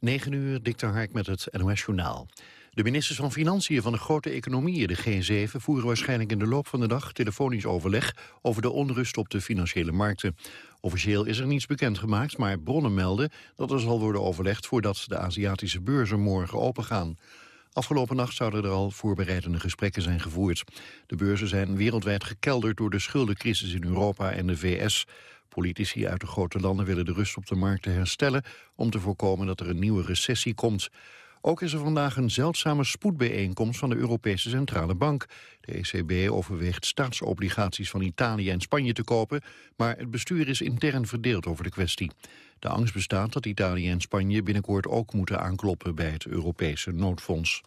9 uur, Dikter Hark met het NOS Journaal. De ministers van Financiën van de grote economieën, de G7... voeren waarschijnlijk in de loop van de dag telefonisch overleg... over de onrust op de financiële markten. Officieel is er niets bekendgemaakt, maar bronnen melden... dat er zal worden overlegd voordat de Aziatische beurzen morgen opengaan. Afgelopen nacht zouden er al voorbereidende gesprekken zijn gevoerd. De beurzen zijn wereldwijd gekelderd door de schuldencrisis in Europa en de VS. Politici uit de grote landen willen de rust op de markten herstellen... om te voorkomen dat er een nieuwe recessie komt. Ook is er vandaag een zeldzame spoedbijeenkomst van de Europese Centrale Bank. De ECB overweegt staatsobligaties van Italië en Spanje te kopen... maar het bestuur is intern verdeeld over de kwestie. De angst bestaat dat Italië en Spanje binnenkort ook moeten aankloppen... bij het Europese noodfonds.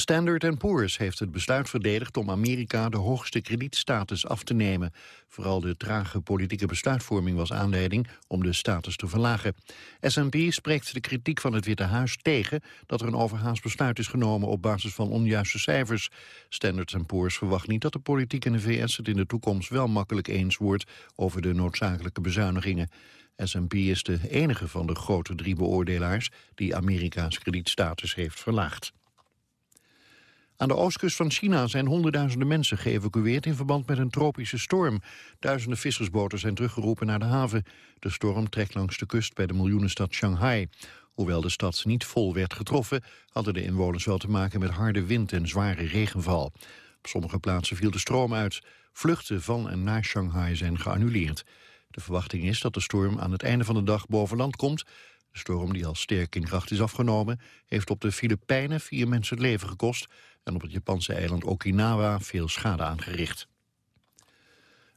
Standard Poor's heeft het besluit verdedigd om Amerika de hoogste kredietstatus af te nemen. Vooral de trage politieke besluitvorming was aanleiding om de status te verlagen. S&P spreekt de kritiek van het Witte Huis tegen dat er een overhaast besluit is genomen op basis van onjuiste cijfers. Standard Poor's verwacht niet dat de politiek in de VS het in de toekomst wel makkelijk eens wordt over de noodzakelijke bezuinigingen. S&P is de enige van de grote drie beoordelaars die Amerika's kredietstatus heeft verlaagd. Aan de oostkust van China zijn honderdduizenden mensen geëvacueerd in verband met een tropische storm. Duizenden vissersboten zijn teruggeroepen naar de haven. De storm trekt langs de kust bij de miljoenenstad Shanghai. Hoewel de stad niet vol werd getroffen, hadden de inwoners wel te maken met harde wind en zware regenval. Op sommige plaatsen viel de stroom uit. Vluchten van en naar Shanghai zijn geannuleerd. De verwachting is dat de storm aan het einde van de dag boven land komt. De storm, die al sterk in kracht is afgenomen, heeft op de Filipijnen vier mensen het leven gekost en op het Japanse eiland Okinawa veel schade aangericht.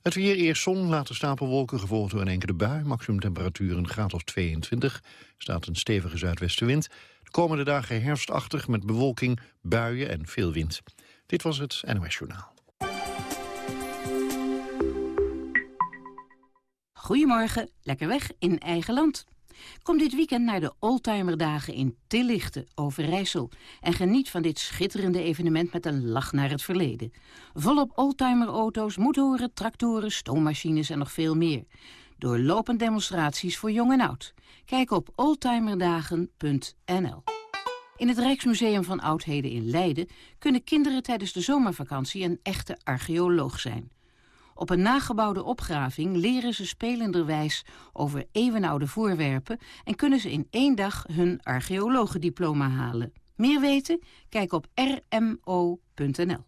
Het weer eerst zon, later stapelwolken, gevolgd door een enkele bui. Maximum temperatuur een graad of 22. staat een stevige zuidwestenwind. De komende dagen herfstachtig met bewolking, buien en veel wind. Dit was het NOS Journaal. Goedemorgen, lekker weg in eigen land. Kom dit weekend naar de Oldtimerdagen in Tillichten, Overijssel... en geniet van dit schitterende evenement met een lach naar het verleden. Volop oldtimerauto's, motoren, tractoren, stoommachines en nog veel meer. Doorlopend demonstraties voor jong en oud. Kijk op oldtimerdagen.nl. In het Rijksmuseum van Oudheden in Leiden... kunnen kinderen tijdens de zomervakantie een echte archeoloog zijn... Op een nagebouwde opgraving leren ze spelenderwijs over eeuwenoude voorwerpen... en kunnen ze in één dag hun archeologendiploma halen. Meer weten? Kijk op rmo.nl.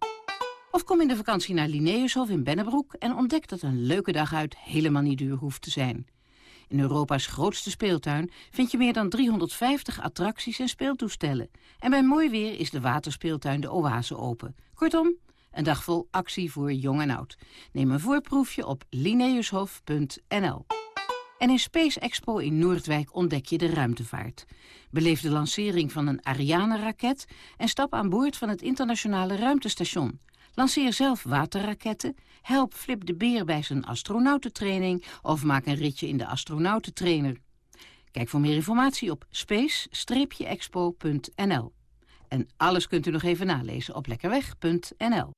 Of kom in de vakantie naar Linnaeushof in Bennebroek... en ontdek dat een leuke dag uit helemaal niet duur hoeft te zijn. In Europa's grootste speeltuin vind je meer dan 350 attracties en speeltoestellen. En bij mooi weer is de waterspeeltuin de Oase open. Kortom, een dag vol actie voor jong en oud. Neem een voorproefje op lineushof.nl. En in Space Expo in Noordwijk ontdek je de ruimtevaart. Beleef de lancering van een Ariane-raket... en stap aan boord van het internationale ruimtestation. Lanceer zelf waterraketten, help Flip de Beer bij zijn astronautentraining... of maak een ritje in de astronautentrainer. Kijk voor meer informatie op space-expo.nl. En alles kunt u nog even nalezen op lekkerweg.nl.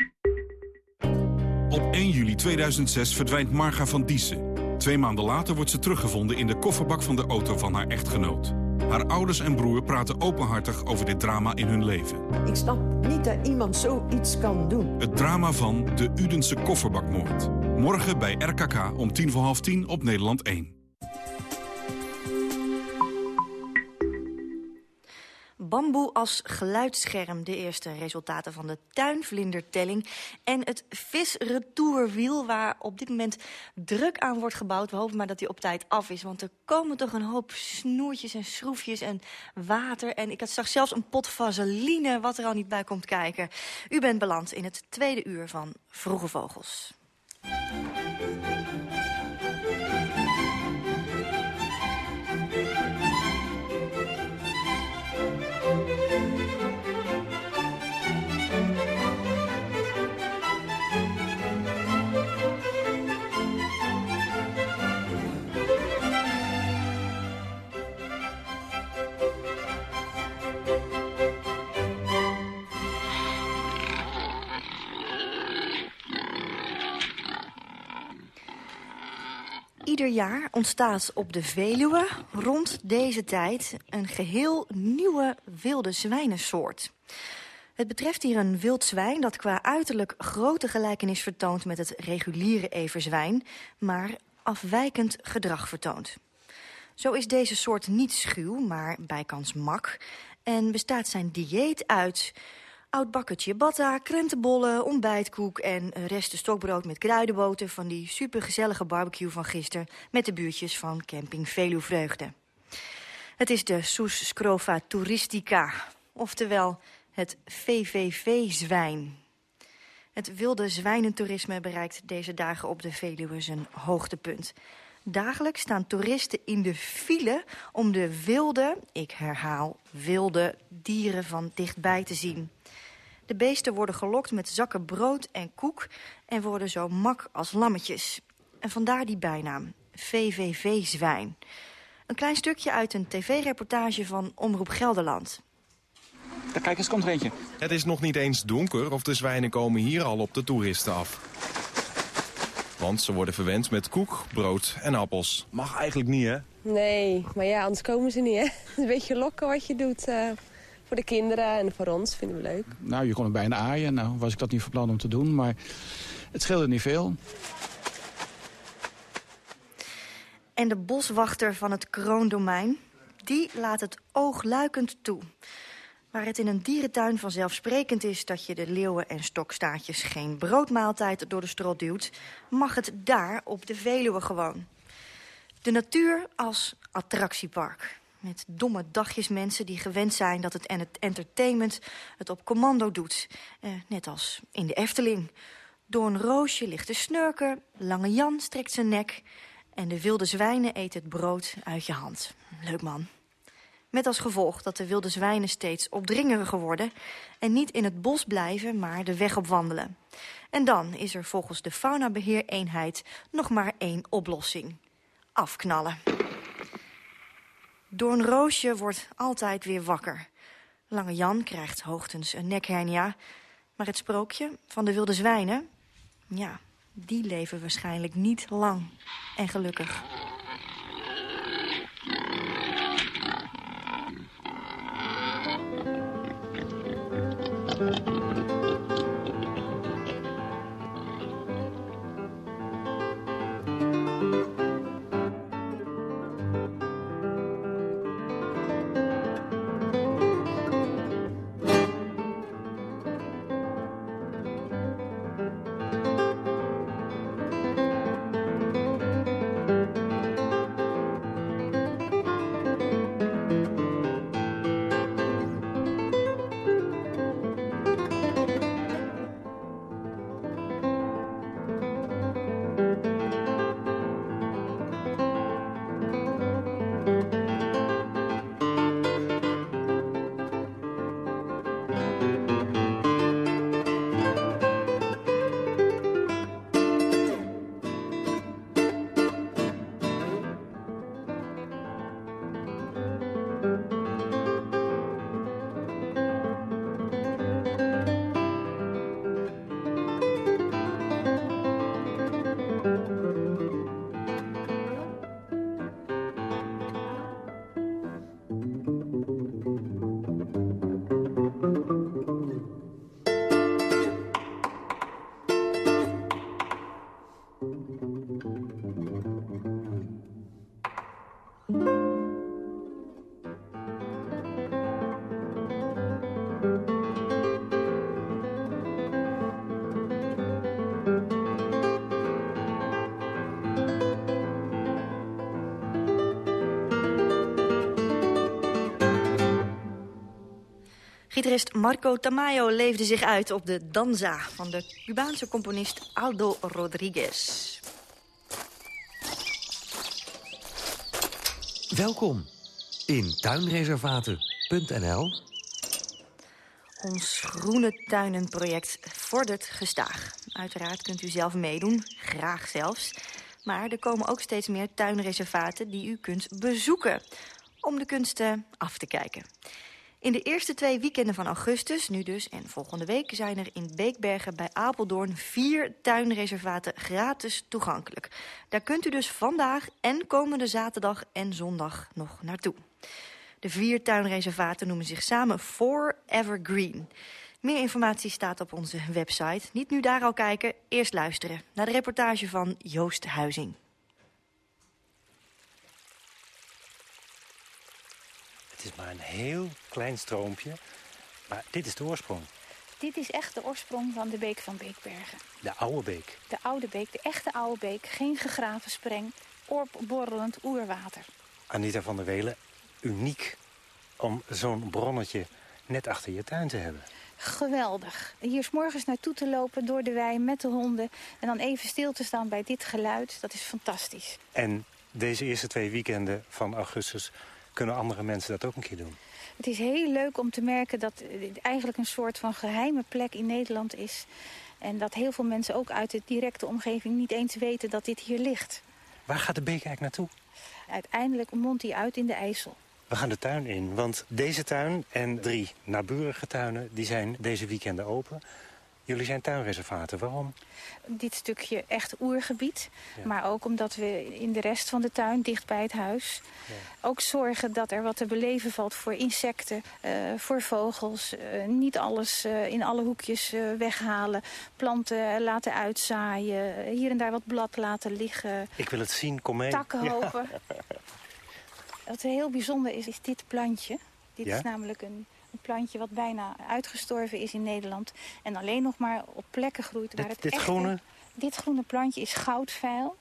Op 1 juli 2006 verdwijnt Marga van Diesen. Twee maanden later wordt ze teruggevonden in de kofferbak van de auto van haar echtgenoot. Haar ouders en broer praten openhartig over dit drama in hun leven. Ik snap niet dat iemand zoiets kan doen. Het drama van de Udense kofferbakmoord. Morgen bij RKK om tien voor half tien op Nederland 1. Bamboe als geluidsscherm, de eerste resultaten van de tuinvlindertelling... en het visretourwiel waar op dit moment druk aan wordt gebouwd. We hopen maar dat die op tijd af is, want er komen toch een hoop snoertjes en schroefjes en water. En ik had zelfs een pot vaseline, wat er al niet bij komt kijken. U bent beland in het tweede uur van Vroege Vogels. Ieder jaar ontstaat op de Veluwe rond deze tijd een geheel nieuwe wilde zwijnensoort. Het betreft hier een wild zwijn dat qua uiterlijk grote gelijkenis vertoont met het reguliere everzwijn, maar afwijkend gedrag vertoont. Zo is deze soort niet schuw, maar bijkans mak en bestaat zijn dieet uit oud bakkertje ciabatta, krentenbollen, ontbijtkoek... en resten stokbrood met kruidenboter van die supergezellige barbecue van gisteren... met de buurtjes van camping Veluwvreugde. Het is de Soes Scrova Touristica, oftewel het VVV-zwijn. Het wilde zwijnentoerisme bereikt deze dagen op de Veluwe zijn hoogtepunt... Dagelijks staan toeristen in de file om de wilde, ik herhaal, wilde dieren van dichtbij te zien. De beesten worden gelokt met zakken brood en koek en worden zo mak als lammetjes. En vandaar die bijnaam, VVV-zwijn. Een klein stukje uit een tv-reportage van Omroep Gelderland. kijk eens, komt er eentje. Het is nog niet eens donker of de zwijnen komen hier al op de toeristen af. Want ze worden verwend met koek, brood en appels. Mag eigenlijk niet, hè? Nee, maar ja, anders komen ze niet, hè? Een beetje lokken wat je doet uh, voor de kinderen en voor ons, vinden we leuk. Nou, je kon het bijna aaien. Nou was ik dat niet van plan om te doen, maar het scheelde niet veel. En de boswachter van het kroondomein, die laat het oogluikend toe. Waar het in een dierentuin vanzelfsprekend is dat je de leeuwen en stokstaartjes geen broodmaaltijd door de strot duwt, mag het daar op de Veluwe gewoon. De natuur als attractiepark. Met domme dagjes mensen die gewend zijn dat het entertainment het op commando doet. Eh, net als in de Efteling. Door een roosje ligt de snurker, Lange Jan strekt zijn nek... en de wilde zwijnen eten het brood uit je hand. Leuk man. Met als gevolg dat de wilde zwijnen steeds opdringeriger worden... en niet in het bos blijven, maar de weg op wandelen. En dan is er volgens de faunabeheereenheid nog maar één oplossing. Afknallen. Doornroosje wordt altijd weer wakker. Lange Jan krijgt hoogtens een nekhernia. Maar het sprookje van de wilde zwijnen... ja, die leven waarschijnlijk niet lang en gelukkig. Gitarist Marco Tamayo leefde zich uit op de danza van de Cubaanse componist Aldo Rodriguez. Welkom in tuinreservaten.nl. Ons Groene Tuinenproject vordert gestaag. Uiteraard kunt u zelf meedoen, graag zelfs. Maar er komen ook steeds meer tuinreservaten die u kunt bezoeken... om de kunsten af te kijken. In de eerste twee weekenden van augustus, nu dus en volgende week... zijn er in Beekbergen bij Apeldoorn vier tuinreservaten gratis toegankelijk. Daar kunt u dus vandaag en komende zaterdag en zondag nog naartoe. De vier tuinreservaten noemen zich samen Forever Green. Meer informatie staat op onze website. Niet nu daar al kijken, eerst luisteren naar de reportage van Joost Huizing. Het is maar een heel klein stroompje, maar dit is de oorsprong. Dit is echt de oorsprong van de beek van Beekbergen. De oude beek. De oude beek, de echte oude beek. Geen gegraven spreng, borrelend oerwater. Anita van der Welen, uniek om zo'n bronnetje net achter je tuin te hebben. Geweldig. Hier s morgens naartoe te lopen door de wei met de honden... en dan even stil te staan bij dit geluid, dat is fantastisch. En deze eerste twee weekenden van augustus kunnen andere mensen dat ook een keer doen? Het is heel leuk om te merken dat het eigenlijk een soort van geheime plek in Nederland is. En dat heel veel mensen ook uit de directe omgeving niet eens weten dat dit hier ligt. Waar gaat de beek eigenlijk naartoe? Uiteindelijk mondt hij uit in de IJssel. We gaan de tuin in, want deze tuin en drie naburige tuinen... die zijn deze weekenden open. Jullie zijn tuinreservaten. Waarom? Dit stukje echt oergebied. Maar ook omdat we in de rest van de tuin, dicht bij het huis... Ja. ook zorgen dat er wat te beleven valt voor insecten, uh, voor vogels. Uh, niet alles uh, in alle hoekjes weghalen. Planten laten uitzaaien. Hier en daar wat blad laten liggen. Ik wil het zien, kom mee. Takken hopen. Ja. Wat heel bijzonder is, is dit plantje. Dit is namelijk een, een, plantje wat bijna uitgestorven is in Nederland. En alleen nog maar op plekken groeit waar dit, het dit echte, groene? Dit groene plantje is goudveil.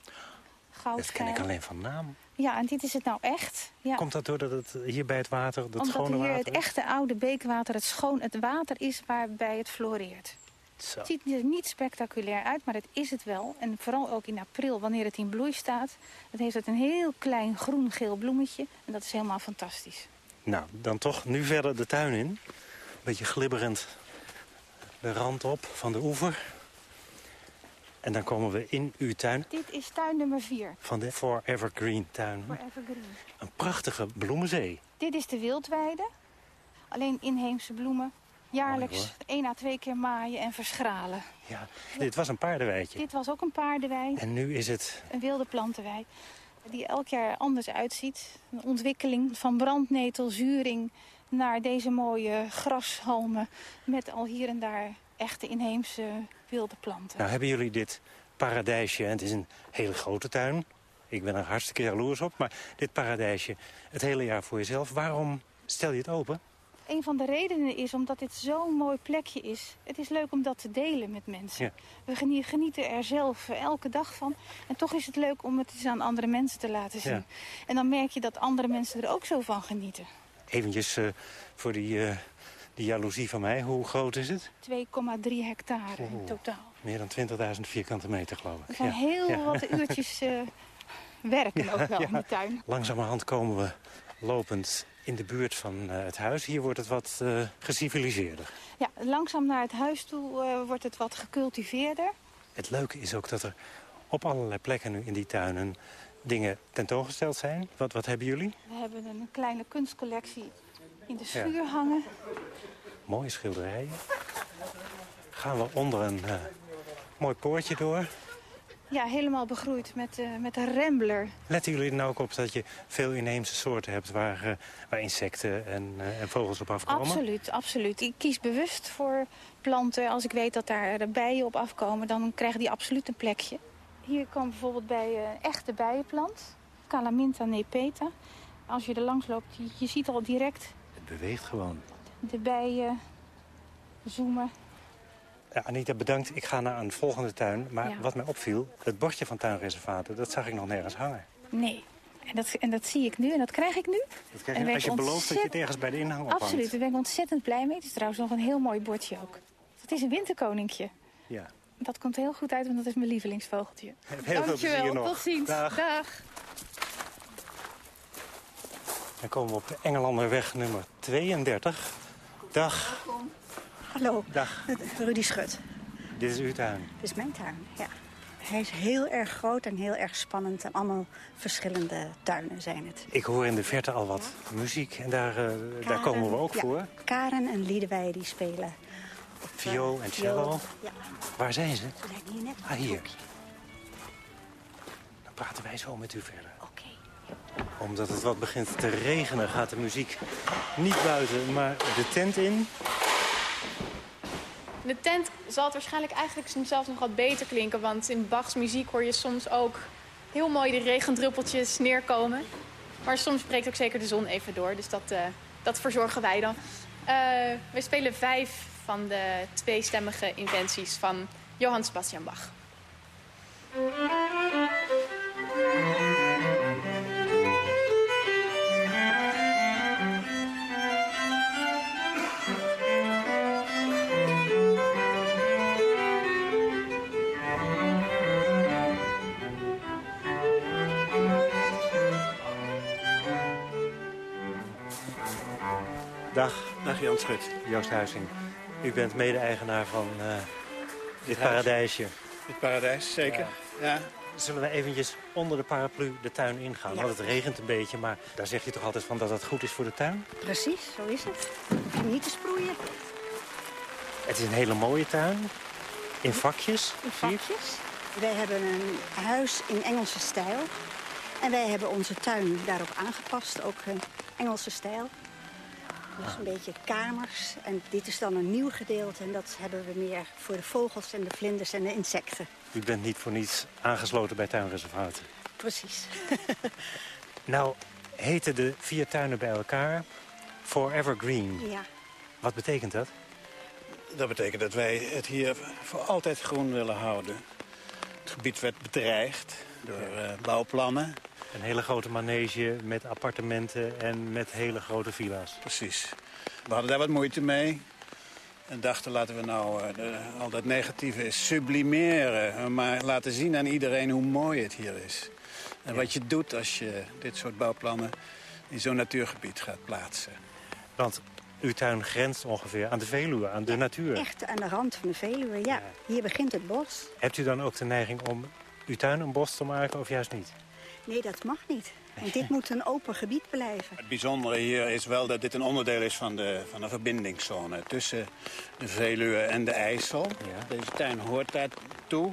goudveil. Dat ken ik alleen van naam. Ja, en dit is het nou echt. Ja. Komt dat doordat het hier bij het water, dat Omdat schone hier water het echte oude beekwater, het schoon, het water is waarbij het floreert. Zo. Het ziet er niet spectaculair uit, maar het is het wel. En vooral ook in april, wanneer het in bloei staat. Het heeft het een heel klein groen-geel bloemetje. En dat is helemaal fantastisch. Nou, dan toch nu verder de tuin in. Beetje glibberend de rand op van de oever. En dan komen we in uw tuin. Dit is tuin nummer 4. Van de Forever Green tuin. Forever Green. Een prachtige bloemenzee. Dit is de wildweide. Alleen inheemse bloemen. Jaarlijks één à twee keer maaien en verschralen. Ja, dit was een paardenweidje. Dit was ook een paardenwei. En nu is het... Een wilde plantenwei. Die elk jaar anders uitziet. Een ontwikkeling van brandnetel, zuring... naar deze mooie grashalmen. Met al hier en daar echte inheemse wilde planten. Nou, hebben jullie dit paradijsje... en het is een hele grote tuin. Ik ben er hartstikke jaloers op. Maar dit paradijsje het hele jaar voor jezelf. Waarom stel je het open? Een van de redenen is omdat dit zo'n mooi plekje is. Het is leuk om dat te delen met mensen. Ja. We genieten er zelf elke dag van. En toch is het leuk om het eens aan andere mensen te laten zien. Ja. En dan merk je dat andere mensen er ook zo van genieten. Eventjes uh, voor die, uh, die jaloezie van mij. Hoe groot is het? 2,3 hectare oh. in totaal. Meer dan 20.000 vierkante meter, geloof ik. Er zijn ja. heel wat uurtjes uh, werken ook wel in de tuin. Langzamerhand komen we lopend in de buurt van uh, het huis. Hier wordt het wat uh, geciviliseerder. Ja, langzaam naar het huis toe uh, wordt het wat gecultiveerder. Het leuke is ook dat er op allerlei plekken nu in die tuinen dingen tentoongesteld zijn. Wat, wat hebben jullie? We hebben een kleine kunstcollectie in de schuur ja. hangen. Mooie schilderijen. Gaan we onder een mooi poortje door. Ja, helemaal begroeid met, uh, met een rambler. Letten jullie er nou ook op dat je veel inheemse soorten hebt... waar, uh, waar insecten en, uh, en, vogels op afkomen? Absoluut, absoluut. Ik kies bewust voor planten. Als ik weet dat daar bijen op afkomen, dan krijgen die absoluut een plekje. Hier komen bijvoorbeeld bij een echte bijenplant. Calaminta nepeta. Als je er langs loopt, je, je ziet al direct... Het beweegt gewoon. De bijen zoomen ja, Anita, bedankt. Ik ga naar een volgende tuin. Maar ja. wat mij opviel, het bordje van tuinreservaten... dat zag ik nog nergens hangen. Nee. En dat, en dat zie ik nu en dat krijg ik nu. Dat krijg je, als je belooft dat je het ergens bij de inhang ophangt. Absoluut, daar ben ik ontzettend blij mee. Het is trouwens nog een heel mooi bordje ook. Het is een winterkoninkje. Ja. Dat komt heel goed uit, want dat is mijn lievelingsvogeltje. Heel veel plezier nog. tot ziens. Dag. Dag. Dan komen we op de Engelanderweg nummer 32. Dag. Hallo, Dag. Rudy Schut. Dit is uw tuin? Dit is mijn tuin, ja. Hij is heel erg groot en heel erg spannend. En allemaal verschillende tuinen zijn het. Ik hoor in de verte al wat muziek en daar, uh, daar komen we ook ja, voor. Karen en Liedewij die spelen. Op, Viool en cello. Ja. Waar zijn ze? Ze zijn hier net Ah, hier. Dan praten wij zo met u verder. Oké. Omdat het wat begint te regenen gaat de muziek niet buiten, maar de tent in. De tent zal het waarschijnlijk eigenlijk zelfs nog wat beter klinken. Want in Bachs muziek hoor je soms ook heel mooi de regendruppeltjes neerkomen. Maar soms breekt ook zeker de zon even door. Dus dat, uh, dat verzorgen wij dan. Uh, we spelen vijf van de tweestemmige inventies van Johann Sebastian Bach. Dag. Dag Jan Schut. Joost Huizing. U bent mede-eigenaar van uh, dit paradijsje. Dit paradijs, zeker. Ja. ja. Zullen we eventjes onder de paraplu de tuin ingaan? Ja. Want het regent een beetje, maar daar zeg je toch altijd van dat het goed is voor de tuin? Precies, zo is het. Hoef je niet te sproeien. Het is een hele mooie tuin. In vakjes. In vakjes. Wij hebben een huis in Engelse stijl. En wij hebben onze tuin daarop aangepast, ook een Engelse stijl. Dus een beetje kamers. En dit is dan een nieuw gedeelte. En dat hebben we meer voor de vogels en de vlinders en de insecten. U bent niet voor niets aangesloten bij tuinreservaten. Precies. nou, heten de vier tuinen bij elkaar Forever Green. Ja. Wat betekent dat? Dat betekent dat wij het hier voor altijd groen willen houden. Het gebied werd bedreigd door uh, bouwplannen. Een hele grote manege met appartementen en met hele grote villa's. Precies. We hadden daar wat moeite mee. En dachten, laten we nou uh, de, al dat negatieve sublimeren. Maar laten zien aan iedereen hoe mooi het hier is. En ja. wat je doet als je dit soort bouwplannen in zo'n natuurgebied gaat plaatsen. Want uw tuin grenst ongeveer aan de Veluwe, aan de ja, natuur. Echt aan de rand van de Veluwe, ja. ja. Hier begint het bos. Hebt u dan ook de neiging om uw tuin een bos te maken of juist niet? Nee, dat mag niet. Want dit moet een open gebied blijven. Het bijzondere hier is wel dat dit een onderdeel is van de, van de verbindingszone... tussen de Veluwe en de IJssel. Ja. Deze tuin hoort daartoe.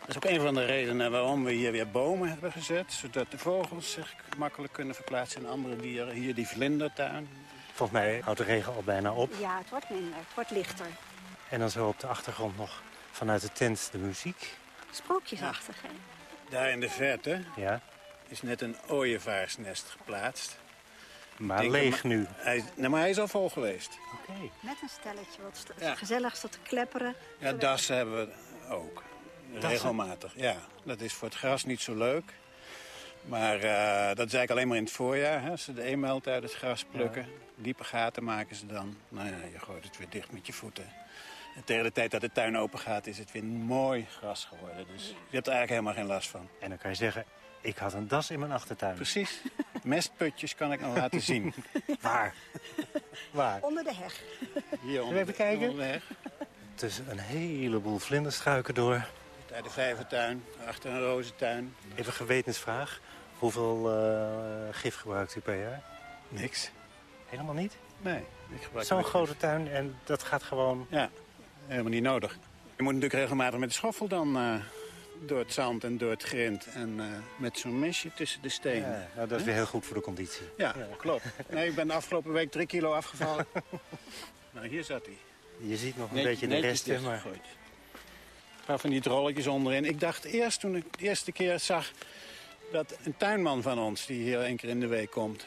Dat is ook een van de redenen waarom we hier weer bomen hebben gezet. Zodat de vogels zich makkelijk kunnen verplaatsen in andere dieren. Hier die vlindertuin. Volgens mij houdt de regen al bijna op. Ja, het wordt minder. Het wordt lichter. En dan zo op de achtergrond nog vanuit de tent de muziek. Sprookjesachtig, hè? Daar in de verte ja. is net een ooievaarsnest geplaatst. Maar leeg hem, nu? Hij, nee, maar hij is al vol geweest. Oké. Okay. Met een stelletje wat ja. gezellig staat te klepperen. Ja, dassen hebben we ook. Dassen? Regelmatig, ja. Dat is voor het gras niet zo leuk. Maar uh, dat is eigenlijk alleen maar in het voorjaar. Hè. Als ze de eenmeld uit het gras plukken. Ja. Diepe gaten maken ze dan. Nou ja, je gooit het weer dicht met je voeten. En tegen de tijd dat de tuin open gaat, is het weer mooi gras geworden. Dus je hebt er eigenlijk helemaal geen last van. En dan kan je zeggen, ik had een das in mijn achtertuin. Precies. Mestputjes kan ik nog laten zien. Waar? Waar? Onder de heg. Hier onder, even kijken? onder de heg. Tussen een heleboel vlinderstruiken door. Bij de vijvertuin, achter een rozentuin. Even een gewetensvraag. Hoeveel uh, gif gebruikt u per jaar? Niks. Helemaal niet? Nee. Zo'n grote tuin en dat gaat gewoon... Ja, helemaal niet nodig. Je moet natuurlijk regelmatig met de schoffel dan uh, door het zand en door het grind. En uh, met zo'n mesje tussen de stenen. Ja, nou, dat is weer heel goed voor de conditie. Ja, ja. klopt. Nee, ik ben de afgelopen week drie kilo afgevallen. nou, hier zat hij. Je ziet nog een Net, beetje de resten, maar... Een paar van die drolletjes onderin. Ik dacht eerst, toen ik de eerste keer zag... dat een tuinman van ons, die hier één keer in de week komt...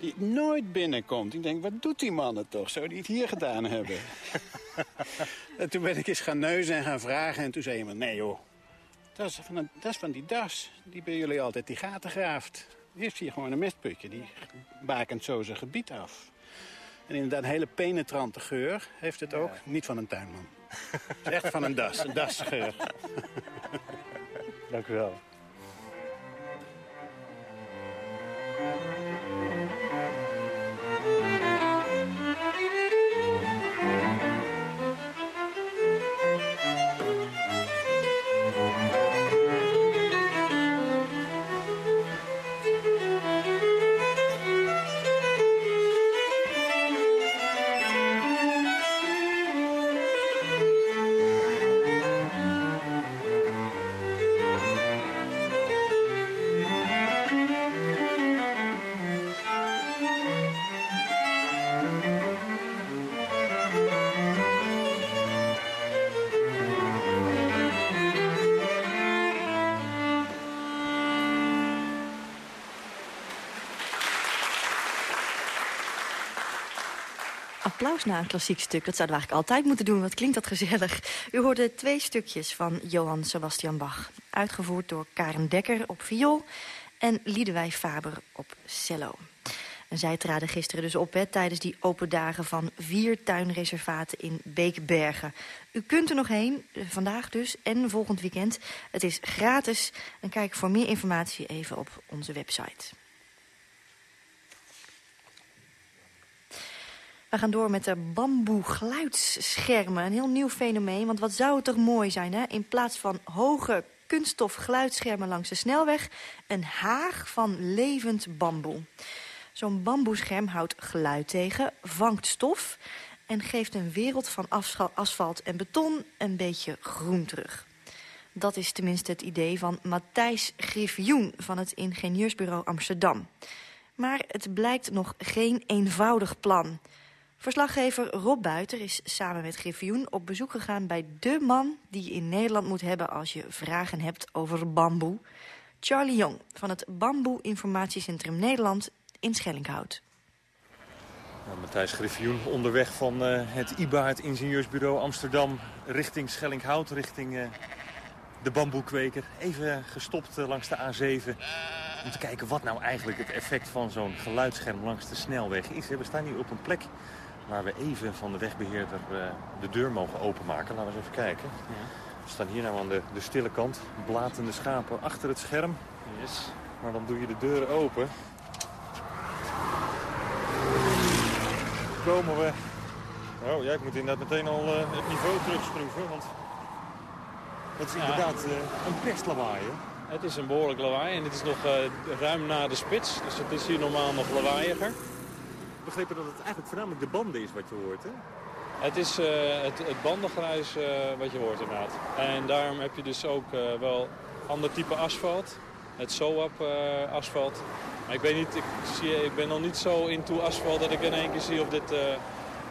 die nooit binnenkomt. Ik denk, wat doet die mannen toch? Zou die het hier gedaan hebben? en toen ben ik eens gaan neuzen en gaan vragen. En toen zei iemand, nee joh, dat is, van een, dat is van die das. Die bij jullie altijd die gaten graaft. Die heeft hier gewoon een mestputje. Die bakent zo zijn gebied af. En inderdaad, een hele penetrante geur heeft het ook. Ja. Niet van een tuinman. Het is echt van een das, een dasgeur. Dank u wel. Na een klassiek stuk, dat zouden we eigenlijk altijd moeten doen. Wat klinkt dat gezellig. U hoorde twee stukjes van Johann Sebastian Bach. Uitgevoerd door Karen Dekker op viool en Liedewij Faber op cello. En zij traden gisteren dus op hè, tijdens die open dagen van vier tuinreservaten in Beekbergen. U kunt er nog heen, eh, vandaag dus en volgend weekend. Het is gratis en kijk voor meer informatie even op onze website. We gaan door met de bamboe-geluidsschermen. Een heel nieuw fenomeen, want wat zou het toch mooi zijn, hè? In plaats van hoge kunststof geluidsschermen langs de snelweg... een haag van levend bamboe. Zo'n bamboescherm houdt geluid tegen, vangt stof... en geeft een wereld van asfalt en beton een beetje groen terug. Dat is tenminste het idee van Matthijs Griffioen van het ingenieursbureau Amsterdam. Maar het blijkt nog geen eenvoudig plan... Verslaggever Rob Buiter is samen met Griffioen op bezoek gegaan bij de man die je in Nederland moet hebben als je vragen hebt over bamboe. Charlie Jong van het Bamboe Informatiecentrum Nederland in Schellinghout. Nou, Matthijs Griffioen onderweg van uh, het IBA, het ingenieursbureau Amsterdam, richting Schellinghout, richting uh, de bamboekweker. Even gestopt uh, langs de A7 om te kijken wat nou eigenlijk het effect van zo'n geluidsscherm langs de snelweg is. We staan hier op een plek waar we even van de wegbeheerder uh, de deur mogen openmaken. Laten we eens even kijken. Ja. We staan hier nou aan de, de stille kant, blatende schapen achter het scherm. Yes. Maar dan doe je de deur open. Komen we... Oh ja, ik moet inderdaad meteen al uh, het niveau terugschroeven, want... Het is inderdaad uh, een pestlawaai, hè? Het is een behoorlijk lawaai en het is nog ruim na de spits. Dus het is hier normaal nog lawaaiiger begrepen dat het eigenlijk voornamelijk de banden is wat je hoort, hè? Het is uh, het, het bandengeruis uh, wat je hoort inderdaad. En daarom heb je dus ook uh, wel ander type asfalt. Het SOAP asfalt. Maar ik weet niet, ik, zie, ik ben nog niet zo into asfalt dat ik in één keer zie of dit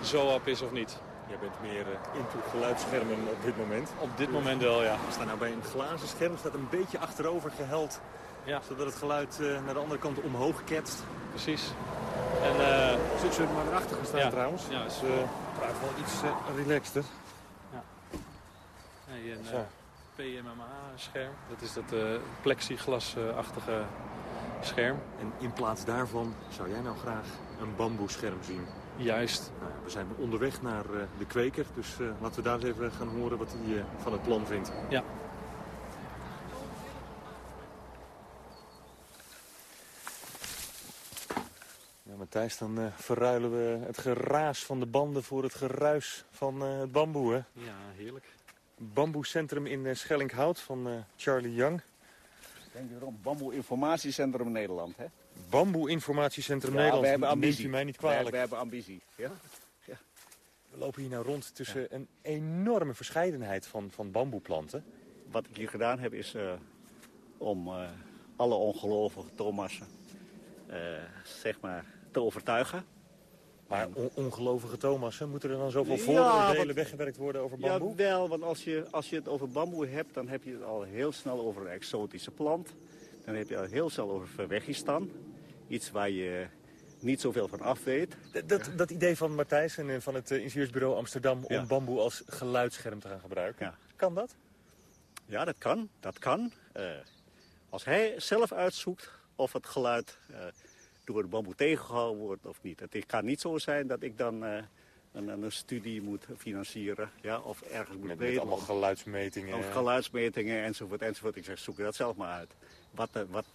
SOAP is of niet. Jij bent meer into geluidsschermen op dit moment. Op dit moment wel, ja. We staan nou bij een glazen scherm, staat een beetje achterover geheld. Ja. Zodat het geluid naar de andere kant omhoog ketst. Precies. En, uh, Zullen we maar naar achter gaan staan ja. trouwens? Ja, dus uh, praat wel iets uh, relaxter. Ja. Hey, uh, PMMA-scherm. Dat is dat plexiglasachtige scherm. En in plaats daarvan zou jij nou graag een bamboescherm zien? Juist. Nou, we zijn onderweg naar de kweker, dus laten we daar eens even gaan horen wat hij van het plan vindt. Ja. Matthijs, dan uh, verruilen we het geraas van de banden voor het geruis van uh, het bamboe, hè? Ja, heerlijk. Bamboecentrum in uh, Schellinghout van Charlie Young. Denk erom, Bamboe Informatiecentrum Nederland, hè? Bamboe Informatiecentrum ja, Nederland, we hebben ambitie. neemt u mij niet kwalijk. We, we hebben ambitie, ja? ja? We lopen hier nou rond tussen ja. een enorme verscheidenheid van, van bamboeplanten. Wat ik hier gedaan heb is om alle ongelovige Thomassen, zeg maar te overtuigen. Maar on ongelovige Thomas, moeten er dan zoveel ja, vooroordelen weggewerkt worden over bamboe? Ja, wel, want als je, als je het over bamboe hebt, dan heb je het al heel snel over een exotische plant. Dan heb je al heel snel over verwegistan. Iets waar je niet zoveel van af weet. Dat, dat idee van Matthijs en van het uh, ingenieursbureau Amsterdam om bamboe als geluidsscherm te gaan gebruiken. Kan dat? Ja, dat kan. Dat kan. Uh, als hij zelf uitzoekt of het geluid uh, door de bamboe tegengehouden wordt of niet. Het kan niet zo zijn dat ik dan uh, een, een, studie moet financieren. Ja, of ergens moet met, weten. Met allemaal geluidsmetingen. Of geluidsmetingen enzovoort enzovoort. Ik zeg, zoek dat zelf maar uit. Wat, uh, wat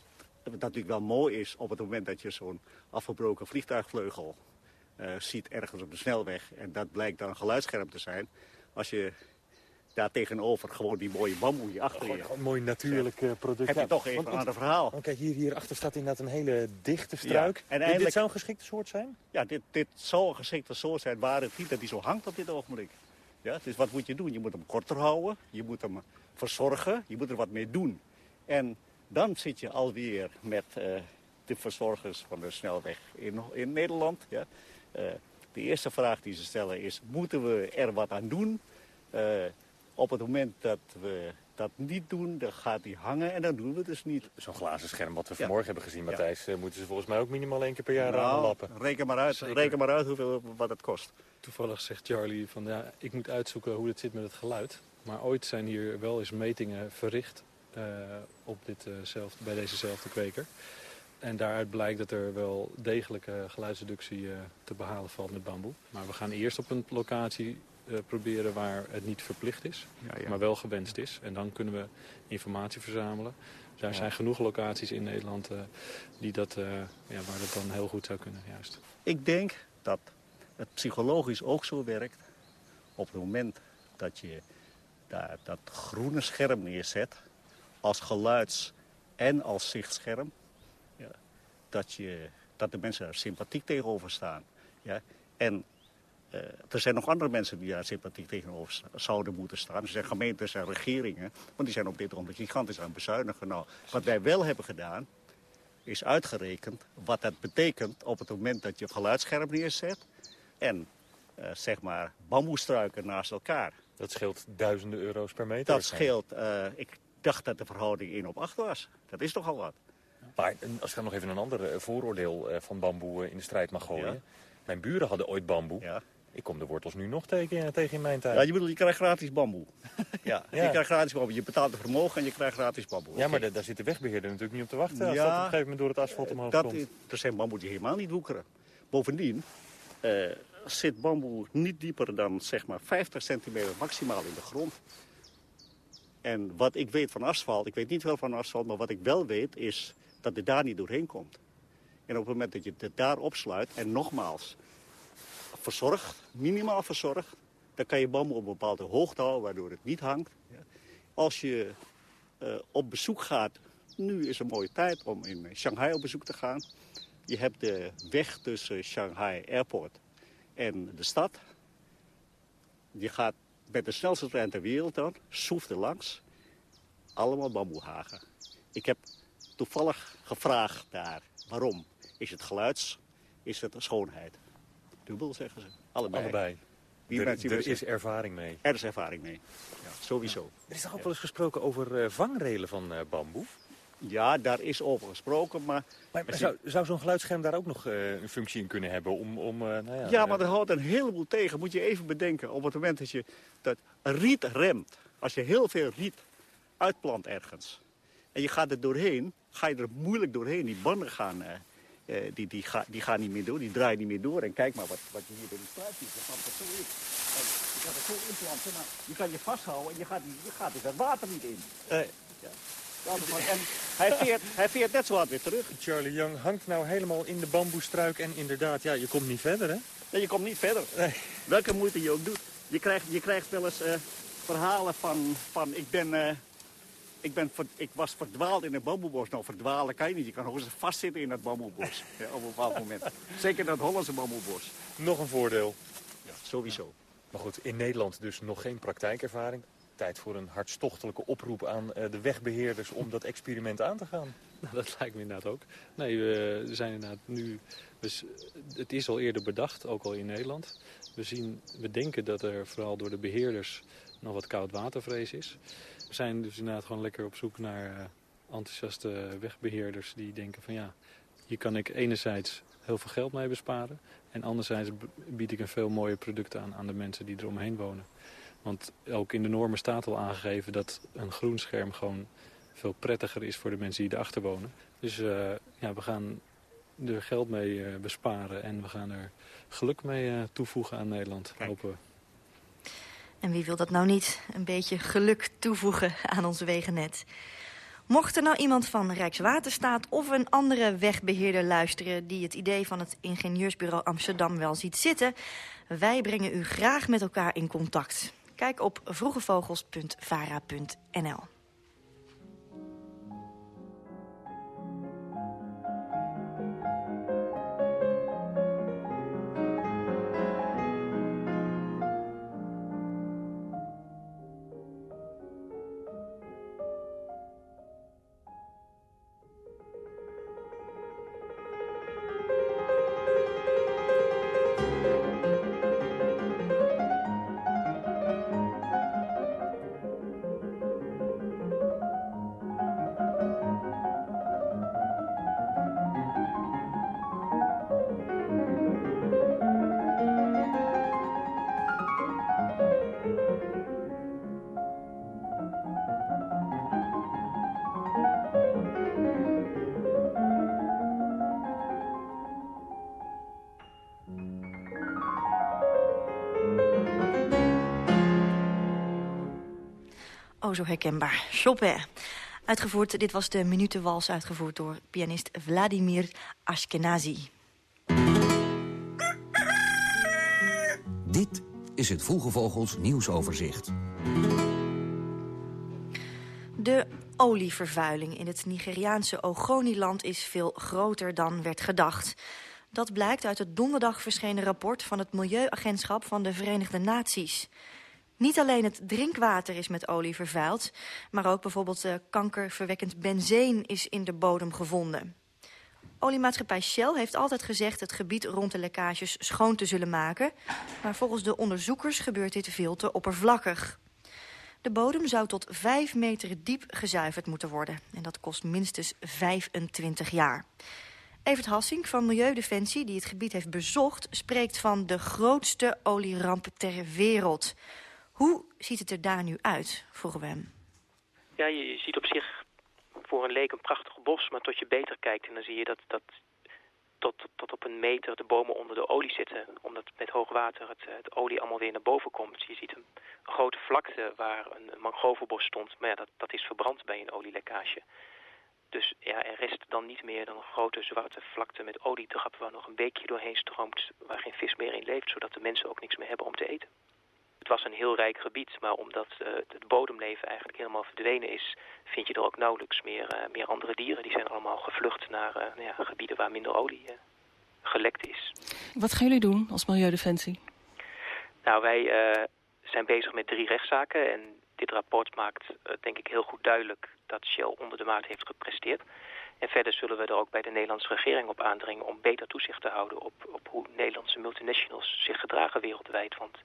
natuurlijk wel mooi is op het moment dat je zo'n afgebroken vliegtuigvleugel uh, ziet ergens op de snelweg. En dat blijkt dan een geluidsscherm te zijn. Als je daar tegenover gewoon die mooie bamboe achter je. Een mooi natuurlijk uh, product. Heb je toch even aan het verhaal. Want kijk, hier, hierachter staat inderdaad een hele dichte struik. Ja, en eigenlijk, dit, zou een geschikte soort zijn? Ja, dit, dit zou een geschikte soort zijn, waar het niet dat hij zo hangt op dit ogenblik. Ja, dus wat moet je doen? Je moet hem korter houden, je moet hem verzorgen, je moet er wat mee doen. En dan zit je alweer met uh, de verzorgers van de snelweg in, in Nederland. Ja. Uh, de eerste vraag die ze stellen is, moeten we er wat aan doen? Uh, op het moment dat we dat niet doen, dan gaat die hangen en dan doen we het dus niet. Zo'n glazen scherm wat we Ja. vanmorgen hebben gezien. Matthijs... eh, moeten ze volgens mij ook minimaal één keer per jaar Nou, aanlappen. Reken maar uit, Zeker. reken maar uit hoeveel, wat het kost. Toevallig zegt Charlie van ja, ik moet uitzoeken hoe het zit met het geluid. Maar ooit zijn hier wel eens metingen verricht eh, op dit, eh, bij dezezelfde kweker. En daaruit blijkt dat er wel degelijke geluidsreductie eh, te behalen valt met bamboe. Maar we gaan eerst op een locatie eh, proberen waar het niet verplicht is, Ja, ja. maar wel gewenst is. En dan kunnen we informatie verzamelen. Er Ja. zijn genoeg locaties in Nederland eh, die dat, ja, waar dat dan heel goed zou kunnen. Juist. Ik denk dat het psychologisch ook zo werkt. Op het moment dat je daar dat groene scherm neerzet, als geluids- en als zichtscherm, ja, dat, je, dat de mensen daar sympathiek tegenover staan. Ja? En er zijn nog andere mensen die daar sympathiek tegenover zouden moeten staan. Er zijn gemeentes en regeringen, want die zijn op dit moment gigantisch aan het bezuinigen. Nou, wat wij wel hebben gedaan, is uitgerekend wat dat betekent op het moment dat je geluidsscherm neerzet en eh, zeg maar bamboestruiken naast elkaar. Dat scheelt duizenden euro's per meter. Dat scheelt, eh, ik dacht dat de verhouding 1 op 8 was. Dat is toch al wat. Maar eh, als ik dan nog even een ander eh, vooroordeel eh, van bamboe eh, in de strijd mag gooien. Ja. Mijn buren hadden ooit bamboe. Ik kom de wortels nu nog tegen, tegen in mijn tuin. Ja, je bedoelt, je krijgt gratis bamboe. ja, Ja. je krijgt gratis bamboe. Je betaalt het vermogen en je krijgt gratis bamboe. Ja, maar daar zit de wegbeheerder natuurlijk niet op te wachten. Als Ja, dat op een gegeven moment door het asfalt omhoog dat komt. is, er zijn bamboe die helemaal niet woekeren. Bovendien eh, zit bamboe niet dieper dan zeg maar 50 centimeter maximaal in de grond. En wat ik weet van asfalt, ik weet niet veel van asfalt, maar wat ik wel weet is dat het daar niet doorheen komt. En op het moment dat je het daar opsluit en nogmaals verzorgt, minimaal verzorgt, dan kan je bamboe op een bepaalde hoogte houden waardoor het niet hangt. Als je eh, op bezoek gaat, nu is een mooie tijd om in Shanghai op bezoek te gaan. Je hebt de weg tussen Shanghai Airport en de stad. Je gaat met de snelste trein ter wereld dan, soeft er langs. Allemaal bamboehagen. Ik heb toevallig gevraagd daar, waarom? Is het geluids? Is het schoonheid? Dubbel zeggen ze. Allebei. Allebei. Wie er er is ervaring mee. Er is ervaring mee. Ja, sowieso. Er is ook wel eens gesproken over eh, vangrelen van eh, bamboe? Ja, daar is over gesproken, maar... Maar, maar zou, zou zo'n geluidsscherm daar ook nog eh, een functie in kunnen hebben? Om, om, nou ja, Ja, maar dat houdt een heleboel tegen. Moet je even bedenken. Op het moment dat je dat riet remt. Als je heel veel riet uitplant ergens. En je gaat er doorheen. Ga je er moeilijk doorheen. Die banden gaan, eh, eh, die, die, ga, die gaan niet meer door. Die draaien niet meer door. En kijk maar wat, wat je hier door die struik ziet. Je gaat er zo in. En je gaat er zo inplanten. Maar je kan je vasthouden. En je gaat, niet- je gaat dus het water niet in. Ja. Ja, En hij veert, hij veert net zo hard weer terug. Charlie Young hangt nou helemaal in de bamboestruik en inderdaad, ja, je komt niet verder, hè? Nee, je komt niet verder. Welke moeite je ook doet. Je krijgt, je krijgt wel eens eh, verhalen van, van ik ben... ik, ben ver- ik was verdwaald in een bamboebos. Nou, verdwalen kan je niet. Je kan hoogstens vastzitten in dat bamboebos. ja, op een bepaald moment. Zeker dat Hollandse bamboebos. Nog een voordeel. Ja, sowieso. Maar goed, in Nederland dus nog geen praktijkervaring. Tijd voor een hartstochtelijke oproep aan eh, de wegbeheerders om dat experiment aan te gaan. Nou, dat lijkt me inderdaad ook. Nee, we zijn inderdaad nu... Dus het is al eerder bedacht, ook al in Nederland. We, zien, we denken dat er vooral door de beheerders nog wat koudwatervrees is. We zijn dus inderdaad gewoon lekker op zoek naar eh, enthousiaste wegbeheerders die denken van ja, hier kan ik enerzijds heel veel geld mee besparen. En anderzijds bied ik een veel mooier product aan aan de mensen die eromheen wonen. Want ook in de normen staat al aangegeven dat een groen scherm gewoon veel prettiger is voor de mensen die erachter wonen. Dus eh, ja, we gaan er geld mee eh, besparen en we gaan er geluk mee toevoegen aan Nederland, hopen we. En wie wil dat nou niet? Een beetje geluk toevoegen aan ons wegennet. Mocht er nou iemand van Rijkswaterstaat of een andere wegbeheerder luisteren... die het idee van het ingenieursbureau Amsterdam wel ziet zitten... wij brengen u graag met elkaar in contact. Kijk op vroegevogels.vara.nl. zo herkenbaar. Chopin. Uitgevoerd, dit was de minutenwals uitgevoerd door pianist Vladimir Ashkenazi. Dit is het Vroege Vogels nieuwsoverzicht. De olievervuiling in het Nigeriaanse Ogoniland is veel groter dan werd gedacht. Dat blijkt uit het donderdag verschenen rapport van het Milieuagentschap van de Verenigde Naties. Niet alleen het drinkwater is met olie vervuild... maar ook bijvoorbeeld uh, kankerverwekkend benzeen is in de bodem gevonden. Oliemaatschappij Shell heeft altijd gezegd het gebied rond de lekkages schoon te zullen maken. Maar volgens de onderzoekers gebeurt dit veel te oppervlakkig. De bodem zou tot 5 meter diep gezuiverd moeten worden. En dat kost minstens 25 jaar. Evert Hassink van Milieudefensie, die het gebied heeft bezocht... spreekt van de grootste olieramp ter wereld. Hoe ziet het er daar nu uit, vroegen we hem. Ja, je ziet op zich voor een leek een prachtig bos, maar tot je beter kijkt... en dan zie je dat, dat tot, tot op een meter de bomen onder de olie zitten. Omdat met hoogwater het, het olie allemaal weer naar boven komt. je ziet een, grote vlakte waar een, een mangrovenbos stond. Maar ja, dat, dat is verbrand bij een olielekkage. Dus ja, er rest dan niet meer dan een grote zwarte vlakte met oliedrap... waar nog een beekje doorheen stroomt, waar geen vis meer in leeft... zodat de mensen ook niks meer hebben om te eten. Het was een heel rijk gebied, maar omdat het bodemleven eigenlijk helemaal verdwenen is... vind je er ook nauwelijks meer, uh, meer andere dieren. Die zijn allemaal gevlucht naar uh, nou ja, gebieden waar minder olie gelekt is. Wat gaan jullie doen als Milieudefensie? Nou, wij zijn bezig met drie rechtszaken en dit rapport maakt denk ik heel goed duidelijk dat Shell onder de maat heeft gepresteerd. En verder zullen we er ook bij de Nederlandse regering op aandringen om beter toezicht te houden op, op hoe Nederlandse multinationals zich gedragen wereldwijd. Want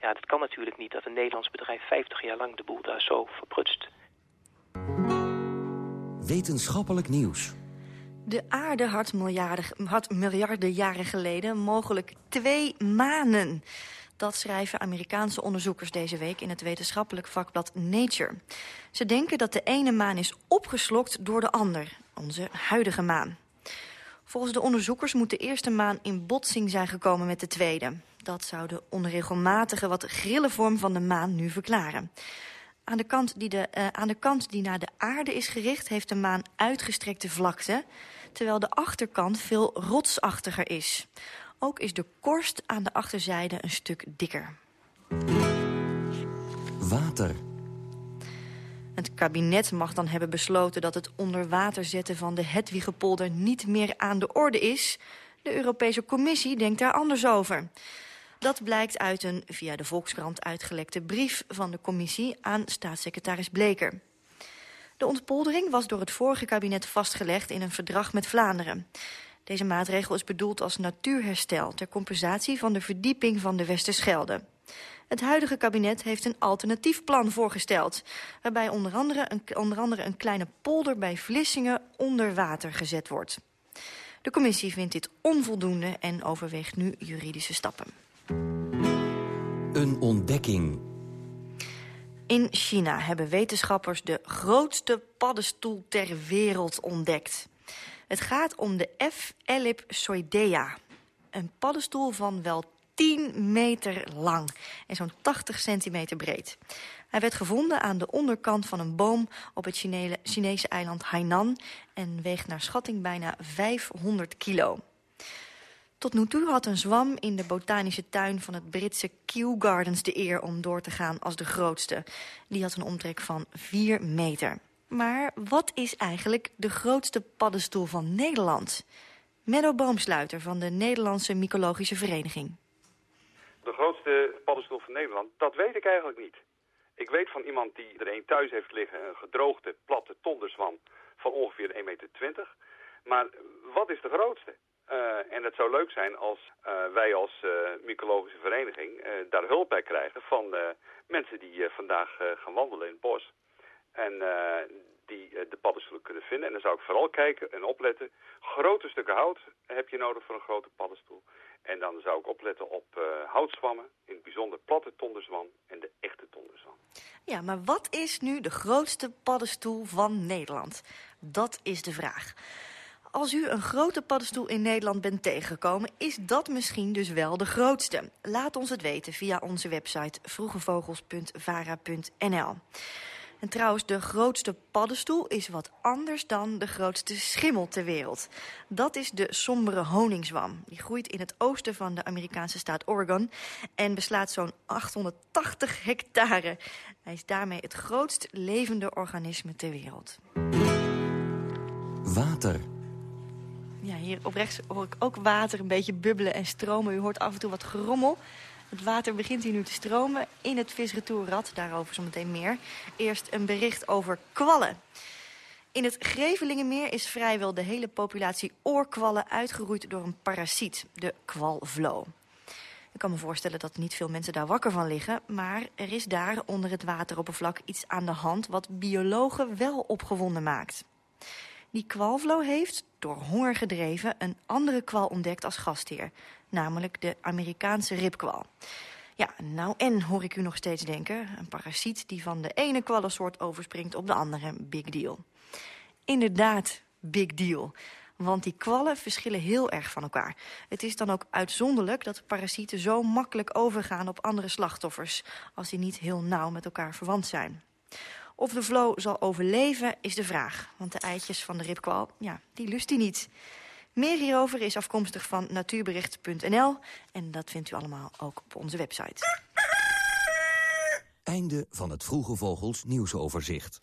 ja, dat kan natuurlijk niet dat een Nederlands bedrijf 50 jaar lang de boel daar zo verprutst. Wetenschappelijk nieuws. De aarde had miljarden, had miljarden jaren geleden mogelijk twee manen. Dat schrijven Amerikaanse onderzoekers deze week in het wetenschappelijk vakblad Nature. Ze denken dat de ene maan is opgeslokt door de ander, onze huidige maan. Volgens de onderzoekers moet de eerste maan in botsing zijn gekomen met de tweede. Dat zou de onregelmatige, wat grille vorm van de maan nu verklaren. Aan de, kant die de, uh, aan de kant die naar de aarde is gericht... heeft de maan uitgestrekte vlakte... terwijl de achterkant veel rotsachtiger is. Ook is de korst aan de achterzijde een stuk dikker. Water. Het kabinet mag dan hebben besloten dat het onder water zetten van de Hedwigepolder niet meer aan de orde is. De Europese Commissie denkt daar anders over. Dat blijkt uit een via de Volkskrant uitgelekte brief van de commissie aan staatssecretaris Bleker. De ontpoldering was door het vorige kabinet vastgelegd in een verdrag met Vlaanderen. Deze maatregel is bedoeld als natuurherstel ter compensatie van de verdieping van de Westerschelde. Het huidige kabinet heeft een alternatief plan voorgesteld... waarbij onder andere een, onder andere een kleine polder bij Vlissingen onder water gezet wordt. De commissie vindt dit onvoldoende en overweegt nu juridische stappen. Een ontdekking. In China hebben wetenschappers de grootste paddenstoel ter wereld ontdekt. Het gaat om de F. ellipsoidea. Een paddenstoel van wel 10 meter lang en zo'n 80 centimeter breed. Hij werd gevonden aan de onderkant van een boom op het Chinese eiland Hainan... en weegt naar schatting bijna 500 kilo. Tot nu toe had een zwam in de botanische tuin van het Britse Kew Gardens de eer om door te gaan als de grootste. Die had een omtrek van 4 meter. Maar wat is eigenlijk de grootste paddenstoel van Nederland? Menno Boomsluiter van de Nederlandse Mycologische Vereniging. De grootste paddenstoel van Nederland, dat weet ik eigenlijk niet. Ik weet van iemand die er een thuis heeft liggen, een gedroogde, platte tonderzwam van ongeveer 1,20 meter. Maar wat is de grootste? Uh, en het zou leuk zijn als uh, wij als uh, mycologische vereniging daar hulp bij krijgen van mensen die vandaag gaan wandelen in het bos. En die de paddenstoelen kunnen vinden. En dan zou ik vooral kijken en opletten. Grote stukken hout heb je nodig voor een grote paddenstoel. En dan zou ik opletten op houtzwammen, in het bijzonder platte tonderzwam en de echte tonderzwam. Ja, maar wat is nu de grootste paddenstoel van Nederland? Dat is de vraag. Als u een grote paddenstoel in Nederland bent tegengekomen... is dat misschien dus wel de grootste. Laat ons het weten via onze website vroegevogels.vara.nl. En trouwens, de grootste paddenstoel is wat anders dan de grootste schimmel ter wereld. Dat is de sombere honingswam. Die groeit in het oosten van de Amerikaanse staat Oregon en beslaat zo'n 880 hectare. Hij is daarmee het grootst levende organisme ter wereld. Water. Ja, hier op rechts hoor ik ook water een beetje bubbelen en stromen. U hoort af en toe wat gerommel. Het water begint hier nu te stromen in het visretourrad. Daarover zometeen meer. Eerst een bericht over kwallen. In het Grevelingenmeer is vrijwel de hele populatie oorkwallen uitgeroeid door een parasiet, de kwalvlo. Ik kan me voorstellen dat niet veel mensen daar wakker van liggen... maar er is daar onder het wateroppervlak iets aan de hand... wat biologen wel opgewonden maakt. Die kwalvlo heeft, door honger gedreven, een andere kwal ontdekt als gastheer. Namelijk de Amerikaanse ribkwal. Ja, nou en hoor ik u nog steeds denken. Een parasiet die van de ene kwallensoort overspringt op de andere. Big deal. Inderdaad, big deal. Want die kwallen verschillen heel erg van elkaar. Het is dan ook uitzonderlijk dat parasieten zo makkelijk overgaan op andere slachtoffers... als die niet heel nauw met elkaar verwant zijn. Of de vlo zal overleven is de vraag. Want de eitjes van de ribkwal, ja, die lust hij niet. Meer hierover is afkomstig van natuurbericht.nl. En dat vindt u allemaal ook op onze website. Einde van het Vroege Vogels nieuwsoverzicht.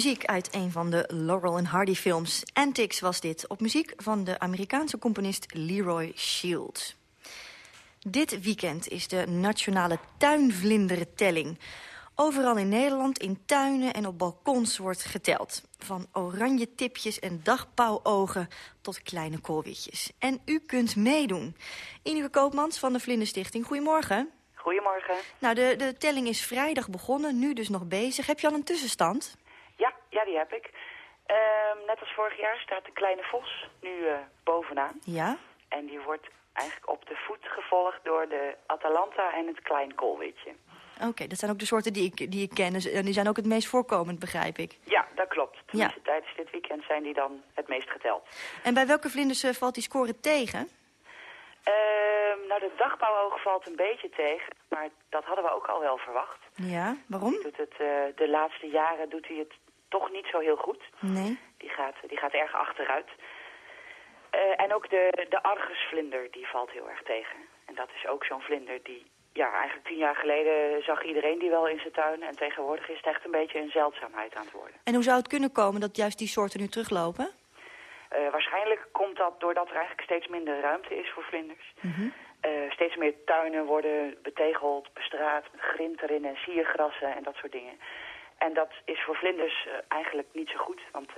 Muziek uit een van de Laurel en Hardy films. Antics was dit, op muziek van de Amerikaanse componist Leroy Shields. Dit weekend is de nationale tuinvlindertelling. Overal in Nederland, in tuinen en op balkons wordt geteld. Van oranje tipjes en dagpauwogen tot kleine koolwitjes. En u kunt meedoen. Ineke Koopmans van de Vlinderstichting, goedemorgen. Goedemorgen. Nou, de, de telling is vrijdag begonnen, nu dus nog bezig. Heb je al een tussenstand? Die heb ik. Ehm, net als vorig jaar staat de kleine vos nu eh, bovenaan. Ja? En die wordt eigenlijk op de voet gevolgd door de Atalanta en het klein koolwitje. Oké, dat zijn ook de soorten die ik, die ik ken. Dus, En die zijn ook het meest voorkomend, begrijp ik. Ja, dat klopt. Tenminste, tijdens dit weekend zijn die dan het meest geteld. En bij welke vlinders eh, valt die score tegen? Ehm, nou, de dagpauwoog valt een beetje tegen, maar dat hadden we ook al wel verwacht. Ja, waarom? Doet het, eh, de laatste jaren doet hij het toch niet zo heel goed. Nee. Die gaat, die gaat erg achteruit. Eh, en ook de, de argusvlinder, die valt heel erg tegen. En dat is ook zo'n vlinder die, ja, eigenlijk tien jaar geleden zag iedereen die wel in zijn tuin. En tegenwoordig is het echt een beetje een zeldzaamheid aan het worden. En hoe zou het kunnen komen dat juist die soorten nu teruglopen? Uh, waarschijnlijk komt dat doordat er eigenlijk steeds minder ruimte is voor vlinders. Mm uh, steeds meer tuinen worden betegeld, bestraat, met grind erin en siergrassen en dat soort dingen. En dat is voor vlinders uh, eigenlijk niet zo goed, want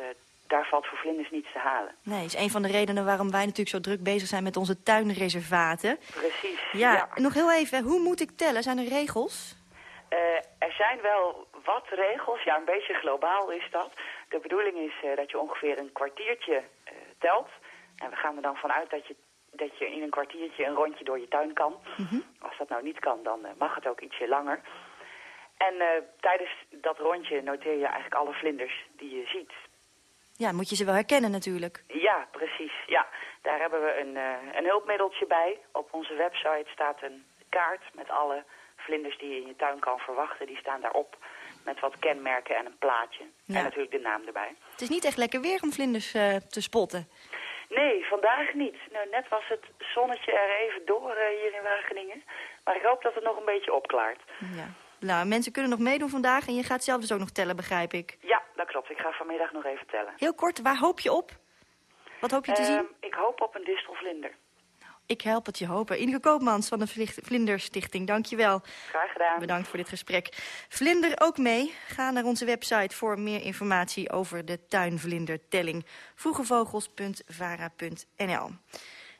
daar valt voor vlinders niets te halen. Nee, is een van de redenen waarom wij natuurlijk zo druk bezig zijn met onze tuinreservaten. Precies, Ja, ja. nog heel even, hoe moet ik tellen? Zijn er regels? Eh, er zijn wel wat regels, ja, een beetje globaal is dat. De bedoeling is eh, dat je ongeveer een kwartiertje eh, telt. En we gaan er dan vanuit dat je, dat je in een kwartiertje een rondje door je tuin kan. Als dat nou niet kan, dan eh, mag het ook ietsje langer. En eh, tijdens dat rondje noteer je eigenlijk alle vlinders die je ziet. Ja, moet je ze wel herkennen natuurlijk. Ja, precies. Ja, daar hebben we een, eh, een hulpmiddeltje bij. Op onze website staat een kaart met alle vlinders die je in je tuin kan verwachten. Die staan daarop met wat kenmerken en een plaatje. Ja. En natuurlijk de naam erbij. Het is niet echt lekker weer om vlinders eh, te spotten. Nee, vandaag niet. Nou, net was het zonnetje er even door hier in Wageningen. Maar ik hoop dat het nog een beetje opklaart. Ja. Nou, mensen kunnen nog meedoen vandaag en je gaat zelf dus ook nog tellen, begrijp ik. Ja, dat klopt. Ik ga vanmiddag nog even tellen. Heel kort, waar hoop je op? Wat hoop je te zien? Ehm, ik hoop op een distelvlinder. Ik help het je hopen. Inge Koopmans van de Vlinderstichting, dankjewel. Graag gedaan. Bedankt voor dit gesprek. Vlinder ook mee. Ga naar onze website voor meer informatie over de tuinvlindertelling. vroegevogels.vara.nl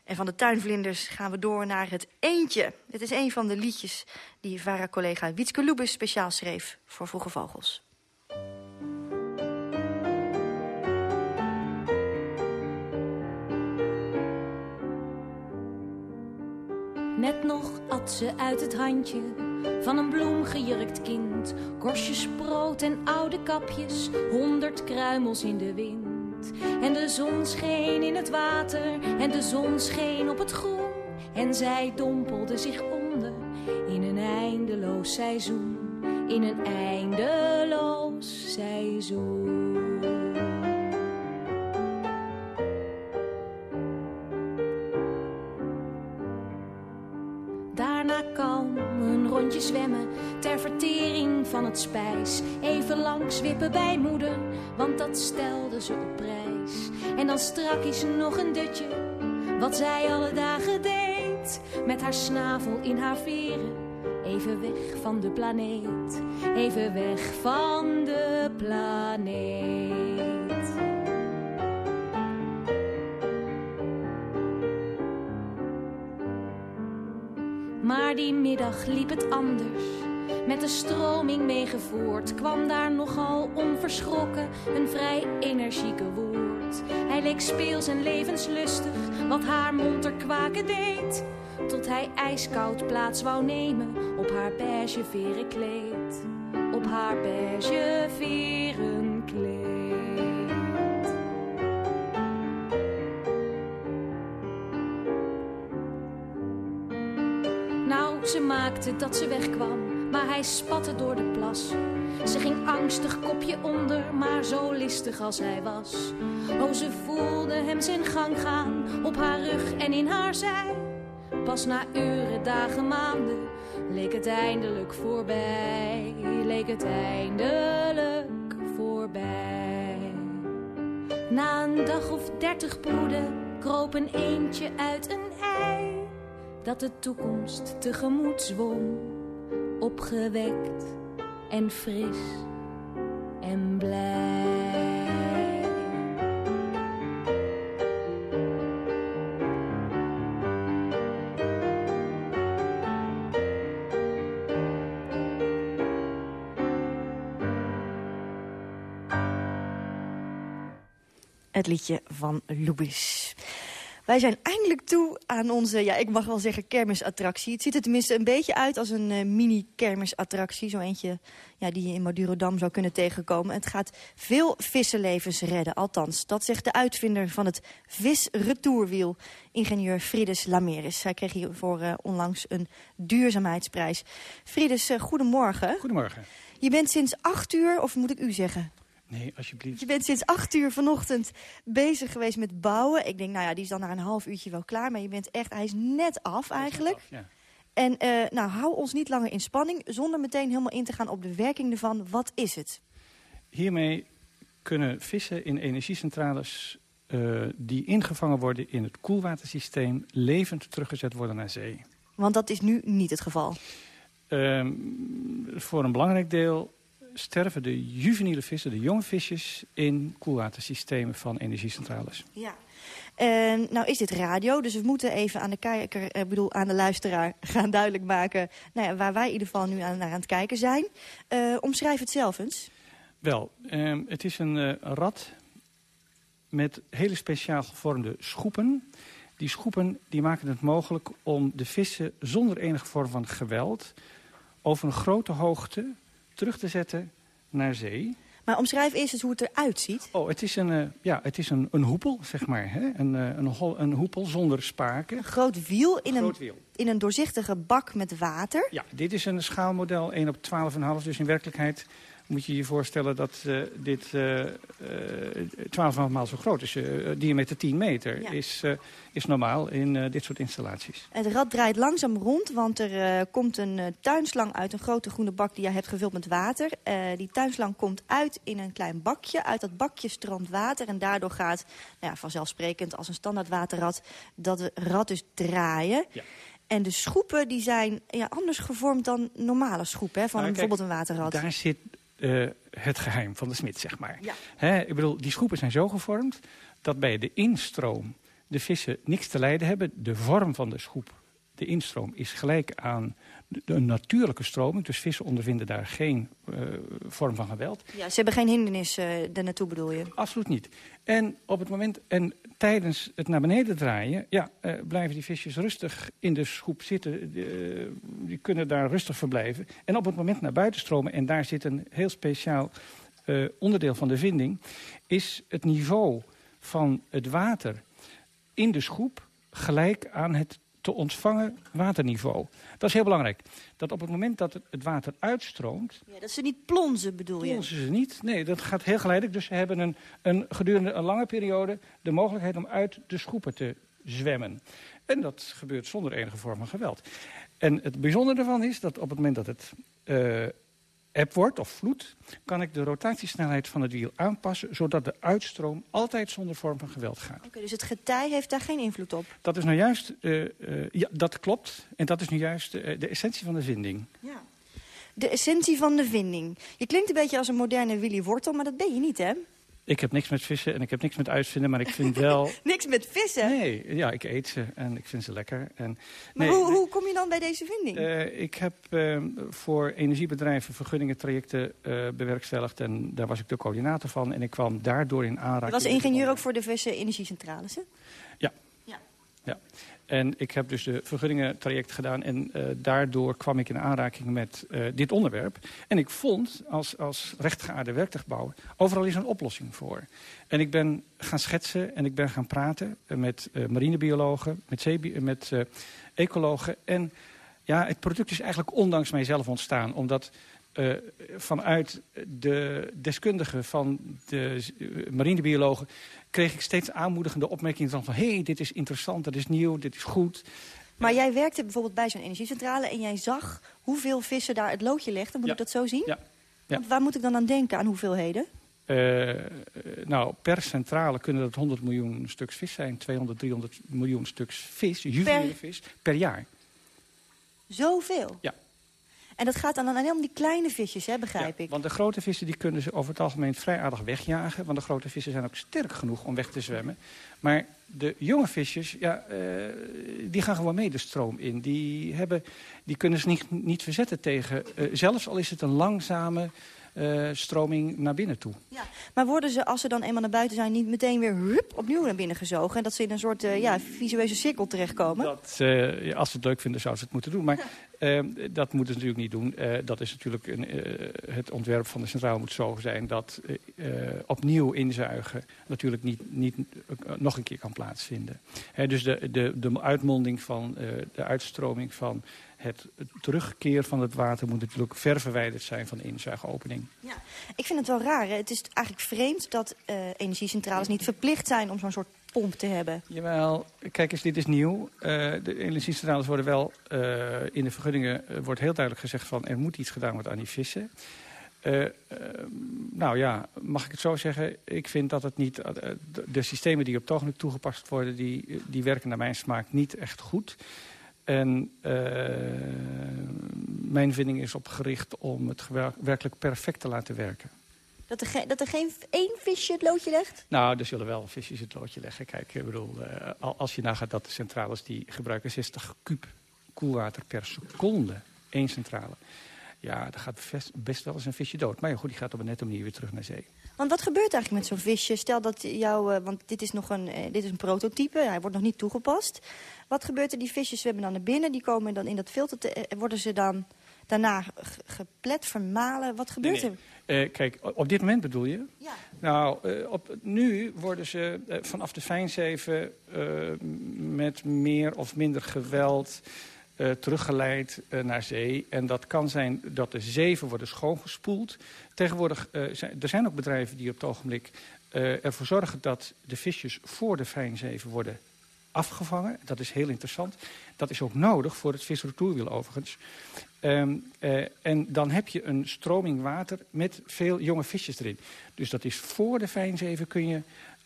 En van de tuinvlinders gaan we door naar het eentje. Dit is een van de liedjes die Vara-collega Wietske Loebes speciaal schreef voor Vroege Vogels. Net nog at ze uit het handje van een bloemgejurkt kind. Korstjes brood en oude kapjes, honderd kruimels in de wind. En de zon scheen in het water en de zon scheen op het groen. En zij dompelde zich onder in een eindeloos seizoen. In een eindeloos seizoen. Daarna een rondje zwemmen ter vertering van het spijs. Even langs wippen bij moeder, want dat stelde ze op prijs. En dan strak is nog een dutje, wat zij alle dagen deed. Met haar snavel in haar veren, even weg van de planeet. Even weg van de planeet. Maar die middag liep het anders. Met de stroming meegevoerd kwam daar nogal onverschrokken een vrij energieke woord. Hij leek speels en levenslustig, wat haar monter kwaken deed. Tot hij ijskoud plaats wou nemen op haar beige veren kleed. Op haar beige veren maakte dat ze wegkwam, maar hij spatte door de plas. Ze ging angstig kopje onder, maar zo listig als hij was. Oh, ze voelde hem zijn gang gaan, op haar rug en in haar zij. Pas na uren, dagen, maanden, leek het eindelijk voorbij. Leek het eindelijk voorbij. Na een dag of dertig broeden, kroop een eendje uit een ei dat de toekomst tegemoet zwom, opgewekt en fris en blij. Het liedje van Louis. Wij zijn eindelijk toe aan onze, ja, ik mag wel zeggen, kermisattractie. Het ziet er tenminste een beetje uit als een eh, mini-kermisattractie. Zo eentje ja, die je in Madurodam zou kunnen tegenkomen. Het gaat veel vissenlevens redden, althans. Dat zegt de uitvinder van het visretourwiel, ingenieur Frides Lameris. Hij kreeg hiervoor eh, onlangs een duurzaamheidsprijs. Frides, eh, goedemorgen. Goedemorgen. Je bent sinds acht uur, of moet ik u zeggen? Nee, alsjeblieft. Je bent sinds acht uur vanochtend bezig geweest met bouwen. Ik denk, nou ja, die is dan na een half uurtje wel klaar. Maar je bent echt, hij is net af eigenlijk. Ja. En eh, nou, hou ons niet langer in spanning, zonder meteen helemaal in te gaan op de werking ervan. Wat is het? Hiermee kunnen vissen in energiecentrales eh, die ingevangen worden in het koelwatersysteem levend teruggezet worden naar zee. Want dat is nu niet het geval. Ehm, voor een belangrijk deel sterven de juveniele vissen, de jonge visjes... in koelwatersystemen van energiecentrales. Ja. Nou is dit radio, dus we moeten even aan de kijker, ik bedoel aan de luisteraar gaan duidelijk maken nou ja, waar wij in ieder geval nu aan, naar aan het kijken zijn. Uh, omschrijf het zelf eens. Wel, uh, het is een uh, rad met hele speciaal gevormde schoepen. Die schoepen die maken het mogelijk om de vissen zonder enige vorm van geweld... over een grote hoogte terug te zetten naar zee. Maar omschrijf eerst eens hoe het eruit ziet. Oh, het is een, uh, ja, het is een, een hoepel, zeg maar. Hè? Een, uh, een, hol, een hoepel zonder spaken. Een groot wiel in een, groot wiel. in een doorzichtige bak met water. Ja, dit is een schaalmodel 1 op 12,5. Dus in werkelijkheid moet je je voorstellen dat uh, dit uh, uh, 12,5 maal zo groot is. diameter 10 meter ja. is, is normaal in dit soort installaties. Het rad draait langzaam rond, want er komt een tuinslang uit een grote groene bak die je hebt gevuld met water. die tuinslang komt uit in een klein bakje. Uit dat bakje stroomt water en daardoor gaat, nou ja, vanzelfsprekend als een standaard waterrad, dat rad dus draaien. Ja. En de schoepen die zijn ja, anders gevormd dan normale schoepen, hè, van nou, bijvoorbeeld een waterrad. Daar zit uh, het geheim van de smid, zeg maar. Ja. He, ik bedoel, die schoepen zijn zo gevormd dat bij de instroom de vissen niks te lijden hebben. De vorm van de schoep, de instroom, is gelijk aan de, een natuurlijke stroming. Dus vissen ondervinden daar geen uh, vorm van geweld. Ja, ze hebben geen hindernis uh, er naartoe, bedoel je? Absoluut niet. En op het moment, en tijdens het naar beneden draaien, ja, uh, blijven die visjes rustig in de schoep zitten. Die, die kunnen daar rustig verblijven. En op het moment naar buiten stromen, en daar zit een heel speciaal onderdeel van de vinding, is het niveau van het water in de schoep gelijk aan het te ontvangen waterniveau. Dat is heel belangrijk. Dat op het moment dat het water uitstroomt... Ja, dat ze niet plonzen, bedoel je? Plonzen ze niet. Nee, dat gaat heel geleidelijk. Dus ze hebben een, een, gedurende een lange periode de mogelijkheid om uit de schoepen te zwemmen. En dat gebeurt zonder enige vorm van geweld. En het bijzondere ervan is dat op het moment dat het uh, eb wordt of vloed... kan ik de rotatiesnelheid van het wiel aanpassen... zodat de uitstroom altijd zonder vorm van geweld gaat. Oké, okay, dus het getij heeft daar geen invloed op? Dat is nou juist, uh, uh, ja, dat klopt. En dat is nu juist uh, de essentie van de vinding. Ja. De essentie van de vinding. Je klinkt een beetje als een moderne Willy Wortel, maar dat ben je niet, hè? Ik heb niks met vissen en ik heb niks met uitvinden, maar ik vind wel... niks met vissen? Nee, ja, ik eet ze en ik vind ze lekker. En, maar nee, hoe, hoe kom je dan bij deze vinding? Uh, ik heb uh, voor energiebedrijven vergunningentrajecten uh, bewerkstelligd en daar was ik de coördinator van. En ik kwam daardoor in aanraking... Je was ingenieur ook voor diverse energiecentrales, hè? Ja. Ja. ja. En ik heb dus de vergunningentraject gedaan en uh, daardoor kwam ik in aanraking met uh, dit onderwerp. En ik vond als, als rechtgeaarde werktuigbouwer, overal is een oplossing voor. En ik ben gaan schetsen en ik ben gaan praten met uh, marinebiologen, met, zeebi met ecologen. En ja, het product is eigenlijk ondanks mijzelf ontstaan, omdat... Uh, vanuit de deskundigen van de marinebiologen kreeg ik steeds aanmoedigende opmerkingen van... van hé, hey, dit is interessant, dat is nieuw, dit is goed. Maar jij werkte bijvoorbeeld bij zo'n energiecentrale... en jij zag hoeveel vissen daar het loodje legden. Moet ja. ik dat zo zien? Ja. ja. Want waar moet ik dan aan denken, aan hoeveelheden? Uh, nou, per centrale kunnen dat 100 miljoen stuks vis zijn. 200, 300 miljoen stuks vis, juveniele per... vis, per jaar. Zoveel? Ja. En dat gaat dan alleen om die kleine visjes, hè, begrijp ja, ik? want de grote vissen die kunnen ze over het algemeen vrij aardig wegjagen. Want de grote vissen zijn ook sterk genoeg om weg te zwemmen. Maar de jonge visjes, ja, uh, die gaan gewoon mee de stroom in. Die, hebben, die kunnen ze niet, niet verzetten tegen, uh, zelfs al is het een langzame... Uh, stroming naar binnen toe. Ja, maar worden ze, als ze dan eenmaal naar buiten zijn... niet meteen weer hup, opnieuw naar binnen gezogen... en dat ze in een soort uh, ja, visueuze cirkel terechtkomen? Dat, uh, als ze het leuk vinden, zouden ze het moeten doen. Maar dat moeten ze natuurlijk niet doen. dat is natuurlijk een, het ontwerp van de centraal moet zo zijn... dat opnieuw inzuigen natuurlijk niet, niet nog een keer kan plaatsvinden. dus de, de, de uitmonding van de uitstroming van het terugkeer van het water moet natuurlijk ver verwijderd zijn van de inzuigopening. Ja, ik vind het wel raar. Hè? Het is eigenlijk vreemd dat uh, energiecentrales niet verplicht zijn om zo'n soort pomp te hebben. Jawel, kijk eens, dit is nieuw. Uh, de energiecentrales worden wel, uh, in de vergunningen wordt heel duidelijk gezegd van er moet iets gedaan worden aan die vissen. nou ja, mag ik het zo zeggen? Ik vind dat het niet, de systemen die op het ogenblik toegepast worden, die, die werken naar mijn smaak niet echt goed. En uh, mijn vinding is op gericht om het werkelijk perfect te laten werken. Dat er, geen, dat er geen één visje het loodje legt? Nou, er zullen wel visjes het loodje leggen. Kijk, ik bedoel, als je nagaat dat de centrales die gebruiken 60 kuub koelwater per seconde, één centrale. Ja, dan gaat best wel eens een visje dood. Maar ja, goed, die gaat op een nette manier weer terug naar zee. Want wat gebeurt eigenlijk met zo'n visje? Stel dat jou, uh, want dit is nog een, uh, dit is een prototype, hij wordt nog niet toegepast. Wat gebeurt er? Die visjes zwemmen dan naar binnen, die komen dan in dat filter, te, uh, worden ze dan daarna geplet, vermalen? Wat gebeurt er? kijk, op dit moment bedoel je? Ja. Nou, op, nu worden ze vanaf de fijnzeven met meer of minder geweld uh, teruggeleid uh, naar zee. En dat kan zijn dat de zeven worden schoongespoeld. Tegenwoordig, uh, zijn, er zijn ook bedrijven die op het ogenblik ervoor zorgen dat de visjes voor de fijnzeven worden afgevangen. Dat is heel interessant. Dat is ook nodig voor het visretourwiel overigens. Um, en dan heb je een stroming water met veel jonge visjes erin. Dus dat is voor de fijnzeven kun je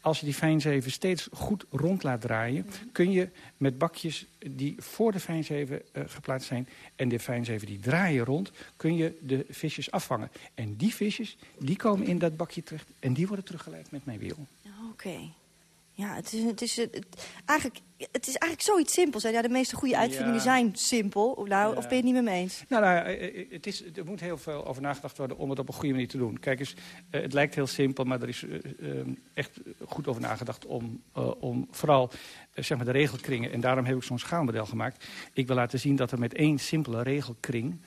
als je die fijnzeven steeds goed rond laat draaien... kun je met bakjes die voor de fijnzeven uh, geplaatst zijn... en de fijnzeven die draaien rond, kun je de visjes afvangen. En die visjes, die komen in dat bakje terecht... en die worden teruggeleid met mijn wiel. Oké. Ja, het is, het, is, het, eigenlijk, het is eigenlijk zoiets simpels. Hè? Ja, de meeste goede uitvindingen zijn simpel. Nou, Of ben je het niet met me eens? Nou, nou eh, eh, het is, er moet heel veel over nagedacht worden om het op een goede manier te doen. Kijk eens, het lijkt heel simpel, maar er is uh, echt goed over nagedacht om, om vooral zeg maar de regelkringen. En daarom heb ik zo'n schaalmodel gemaakt. Ik wil laten zien dat er met één simpele regelkring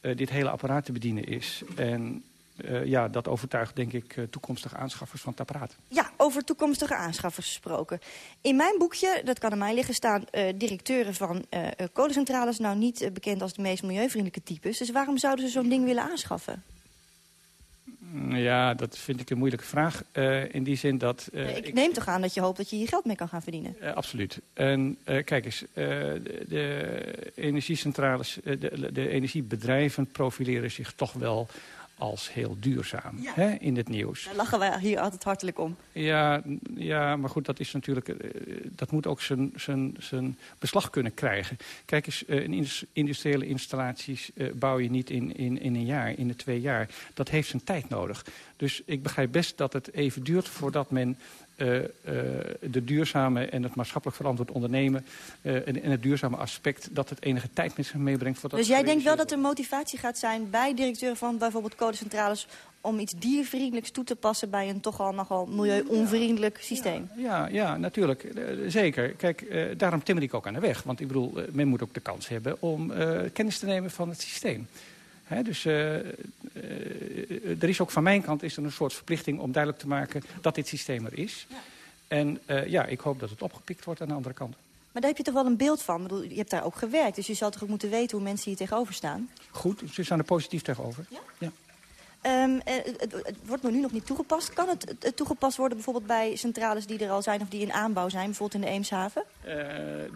dit hele apparaat te bedienen is. En uh, ja, dat overtuigt denk ik uh, toekomstige aanschaffers van het apparaat. Ja, over toekomstige aanschaffers gesproken. In mijn boekje, dat kan aan mij liggen, staan uh, directeuren van kolencentrales... nou niet bekend als de meest milieuvriendelijke types. Dus waarom zouden ze zo'n ding willen aanschaffen? Mm, ja, dat vind ik een moeilijke vraag. in die zin dat... ik, ik, neem toch aan dat je hoopt dat je hier geld mee kan gaan verdienen? absoluut. En kijk eens, de, de, energiecentrales, de, de energiebedrijven profileren zich toch wel als heel duurzaam hè, in het nieuws. Daar lachen wij hier altijd hartelijk om. Ja, ja maar goed, dat, is natuurlijk, uh, dat moet ook zijn, zijn, zijn beslag kunnen krijgen. Kijk eens, uh, in industriële installaties uh, bouw je niet in, in, in een jaar, in de twee jaar. Dat heeft zijn tijd nodig. Dus ik begrijp best dat het even duurt voordat men de duurzame en het maatschappelijk verantwoord ondernemen... Uh, en, en, het duurzame aspect dat het enige tijd met zich meebrengt. Voor dat dus jij denkt wel dat er motivatie gaat zijn bij directeuren van bijvoorbeeld codecentrales... om iets diervriendelijks toe te passen bij een toch al nogal milieu-onvriendelijk systeem? Ja, ja, ja natuurlijk. zeker. Kijk, daarom timmer ik ook aan de weg. Want ik bedoel, men moet ook de kans hebben om kennis te nemen van het systeem. He, dus uh, uh, er is ook van mijn kant is er een soort verplichting om duidelijk te maken dat dit systeem er is. Ja. En uh, ja, ik hoop dat het opgepikt wordt aan de andere kant. Maar daar heb je toch wel een beeld van? Ik bedoel, je hebt daar ook gewerkt, dus je zou toch ook moeten weten hoe mensen hier tegenover staan? Goed, ze staan er positief tegenover. Ja? ja. Um, het, wordt nu nog niet toegepast. Kan het, toegepast worden bijvoorbeeld bij centrales die er al zijn... of die in aanbouw zijn, bijvoorbeeld in de Eemshaven? Uh,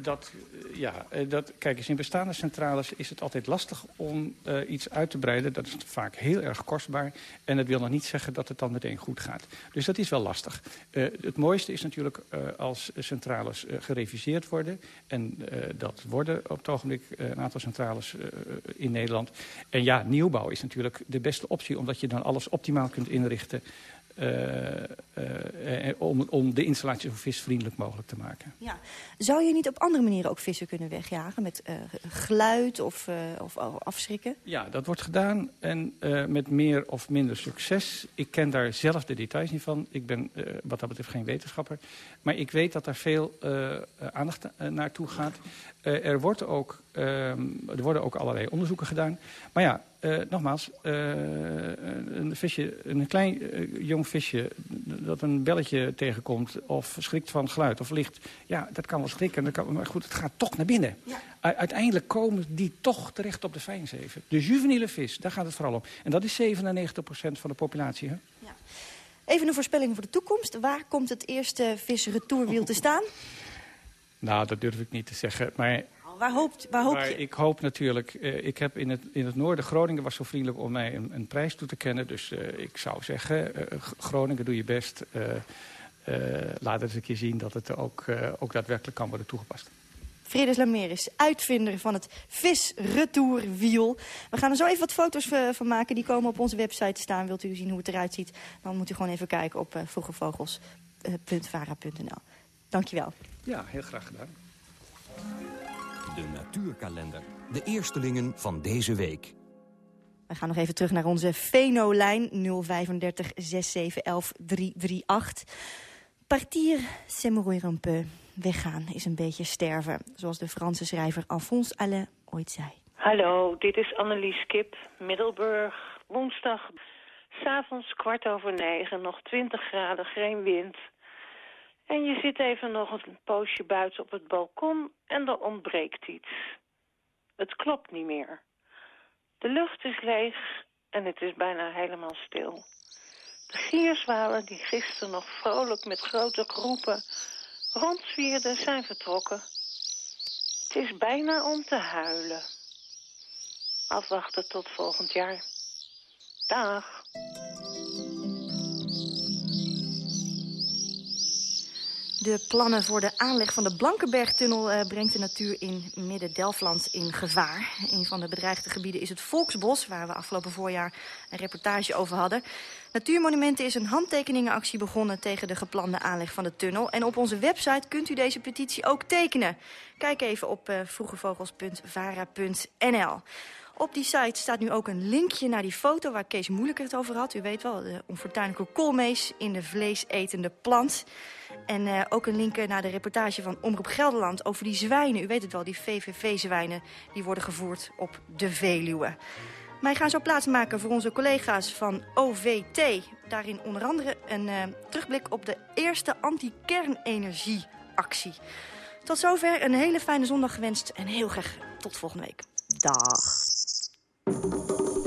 dat, ja, dat, kijk eens, in bestaande centrales is het altijd lastig om iets uit te breiden. Dat is vaak heel erg kostbaar. En dat wil nog niet zeggen dat het dan meteen goed gaat. Dus dat is wel lastig. Het mooiste is natuurlijk als centrales gereviseerd worden. En dat worden op het ogenblik een aantal centrales in Nederland. En ja, nieuwbouw is natuurlijk de beste optie... omdat je dan alles optimaal kunt inrichten... Uh, uh, om, om de installatie zo visvriendelijk mogelijk te maken. Ja. Zou je niet op andere manieren ook vissen kunnen wegjagen? Met geluid of, of, afschrikken? Ja, dat wordt gedaan en met meer of minder succes. Ik ken daar zelf de details niet van. Ik ben wat dat betreft geen wetenschapper. Maar ik weet dat er veel aandacht naartoe gaat. er, wordt ook, ehm, er worden ook allerlei onderzoeken gedaan. Maar ja, uh, nogmaals, uh, een, visje, een klein uh, jong visje dat een belletje tegenkomt... of schrikt van geluid of licht, ja, dat kan wel schrikken. Dat kan, maar goed, het gaat toch naar binnen. Ja. Uiteindelijk komen die toch terecht op de fijnzeven. De juveniele vis, daar gaat het vooral om. En dat is 97% van de populatie. Hè? Ja. Even een voorspelling voor de toekomst. Waar komt het eerste visretourwiel te staan? Nou, dat durf ik niet te zeggen. Maar waar, hoopt, waar hoop je? Ik hoop natuurlijk, uh, ik heb in het, in het noorden, Groningen was zo vriendelijk om mij een, een prijs toe te kennen. Dus uh, ik zou zeggen, uh, Groningen doe je best. laat eens een keer zien dat het ook, ook daadwerkelijk kan worden toegepast. Fredes Lamer is uitvinder van het visretourwiel. We gaan er zo even wat foto's eh, van maken. Die komen op onze website te staan. Wilt u zien hoe het eruit ziet? Dan moet u gewoon even kijken op vroegevogels.vara.nl. Dankjewel. Ja, heel graag gedaan. De natuurkalender. De eerstelingen van deze week. We gaan nog even terug naar onze Venolijn 035 6711 338. Partir, c'est mourir un peu. Weggaan is een beetje sterven, zoals de Franse schrijver Alphonse Allais ooit zei. Hallo, dit is Annelies Kip, Middelburg. Woensdag, s'avonds kwart over negen, nog 20 graden, geen wind. En je zit even nog een poosje buiten op het balkon en er ontbreekt iets. Het klopt niet meer. De lucht is leeg en het is bijna helemaal stil. De gierzwalen die gisteren nog vrolijk met grote groepen rondzwierden zijn vertrokken. Het is bijna om te huilen. Afwachten tot volgend jaar. Dag. De plannen voor de aanleg van de Blankenbergtunnel uh, brengt de natuur in Midden-Delfland in gevaar. Een van de bedreigde gebieden is het Volksbos, waar we afgelopen voorjaar een reportage over hadden. Natuurmonumenten is een handtekeningenactie begonnen tegen de geplande aanleg van de tunnel. En op onze website kunt u deze petitie ook tekenen. Kijk even op uh, vroegevogels.vara.nl. Op die site staat nu ook een linkje naar die foto waar Kees Moeilijker het over had. U weet wel, de onfortuinlijke koolmees in de vleesetende plant. En uh, ook een link naar de reportage van Omroep Gelderland over die zwijnen. U weet het wel, die VVV-zwijnen die worden gevoerd op de Veluwe. Wij gaan zo plaatsmaken voor onze collega's van OVT. Daarin onder andere een uh, terugblik op de eerste anti-kernenergieactie. Tot zover een hele fijne zondag gewenst en heel graag tot volgende week. Dag.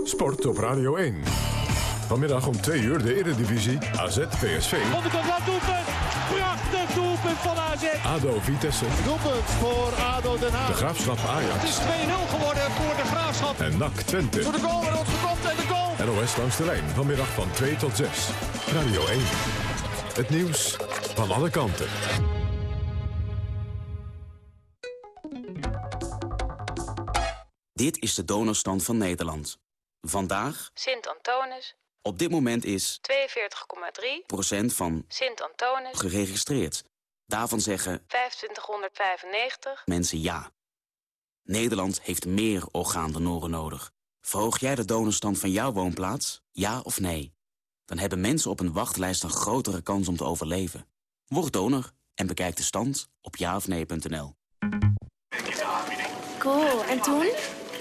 Sport op Radio 1. Vanmiddag om 2 uur de Eredivisie AZ PSV. Onderkant laat doelpunt. Prachtig doelpunt van AZ. ADO Vitesse. Doelpunt voor ADO Den Haag. De Graafschap Ajax. Het is 2-0 geworden voor de Graafschap. En NAC Twente. Voor de goal en ons gekopt en de goal. NOS langs de lijn. Vanmiddag van 2 tot 6. Radio 1. Het nieuws van alle kanten. Dit is de donorstand van Nederland. Vandaag... Sint-Antonis. Op dit moment is... 42,3 procent van... Sint-Antonis. Geregistreerd. Daarvan zeggen... 2595 mensen ja. Nederland heeft meer orgaandonoren nodig. Verhoog jij de donorstand van jouw woonplaats? Ja of nee? Dan hebben mensen op een wachtlijst een grotere kans om te overleven. Word donor en bekijk de stand op jaofnee.nl. Cool, en toen?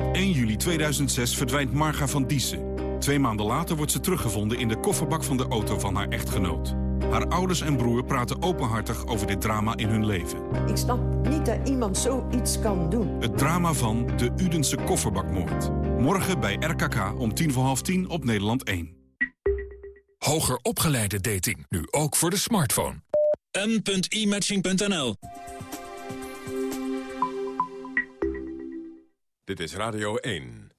op 1 juli 2006 verdwijnt Marga van Diessen. Twee maanden later wordt ze teruggevonden in de kofferbak van de auto van haar echtgenoot. Haar ouders en broer praten openhartig over dit drama in hun leven. Ik snap niet dat iemand zoiets kan doen. Het drama van de Udense kofferbakmoord. Morgen bij RKK om tien voor half tien op Nederland 1. Hoger opgeleide dating, nu ook voor de smartphone. m.imatching.nl Dit is Radio 1.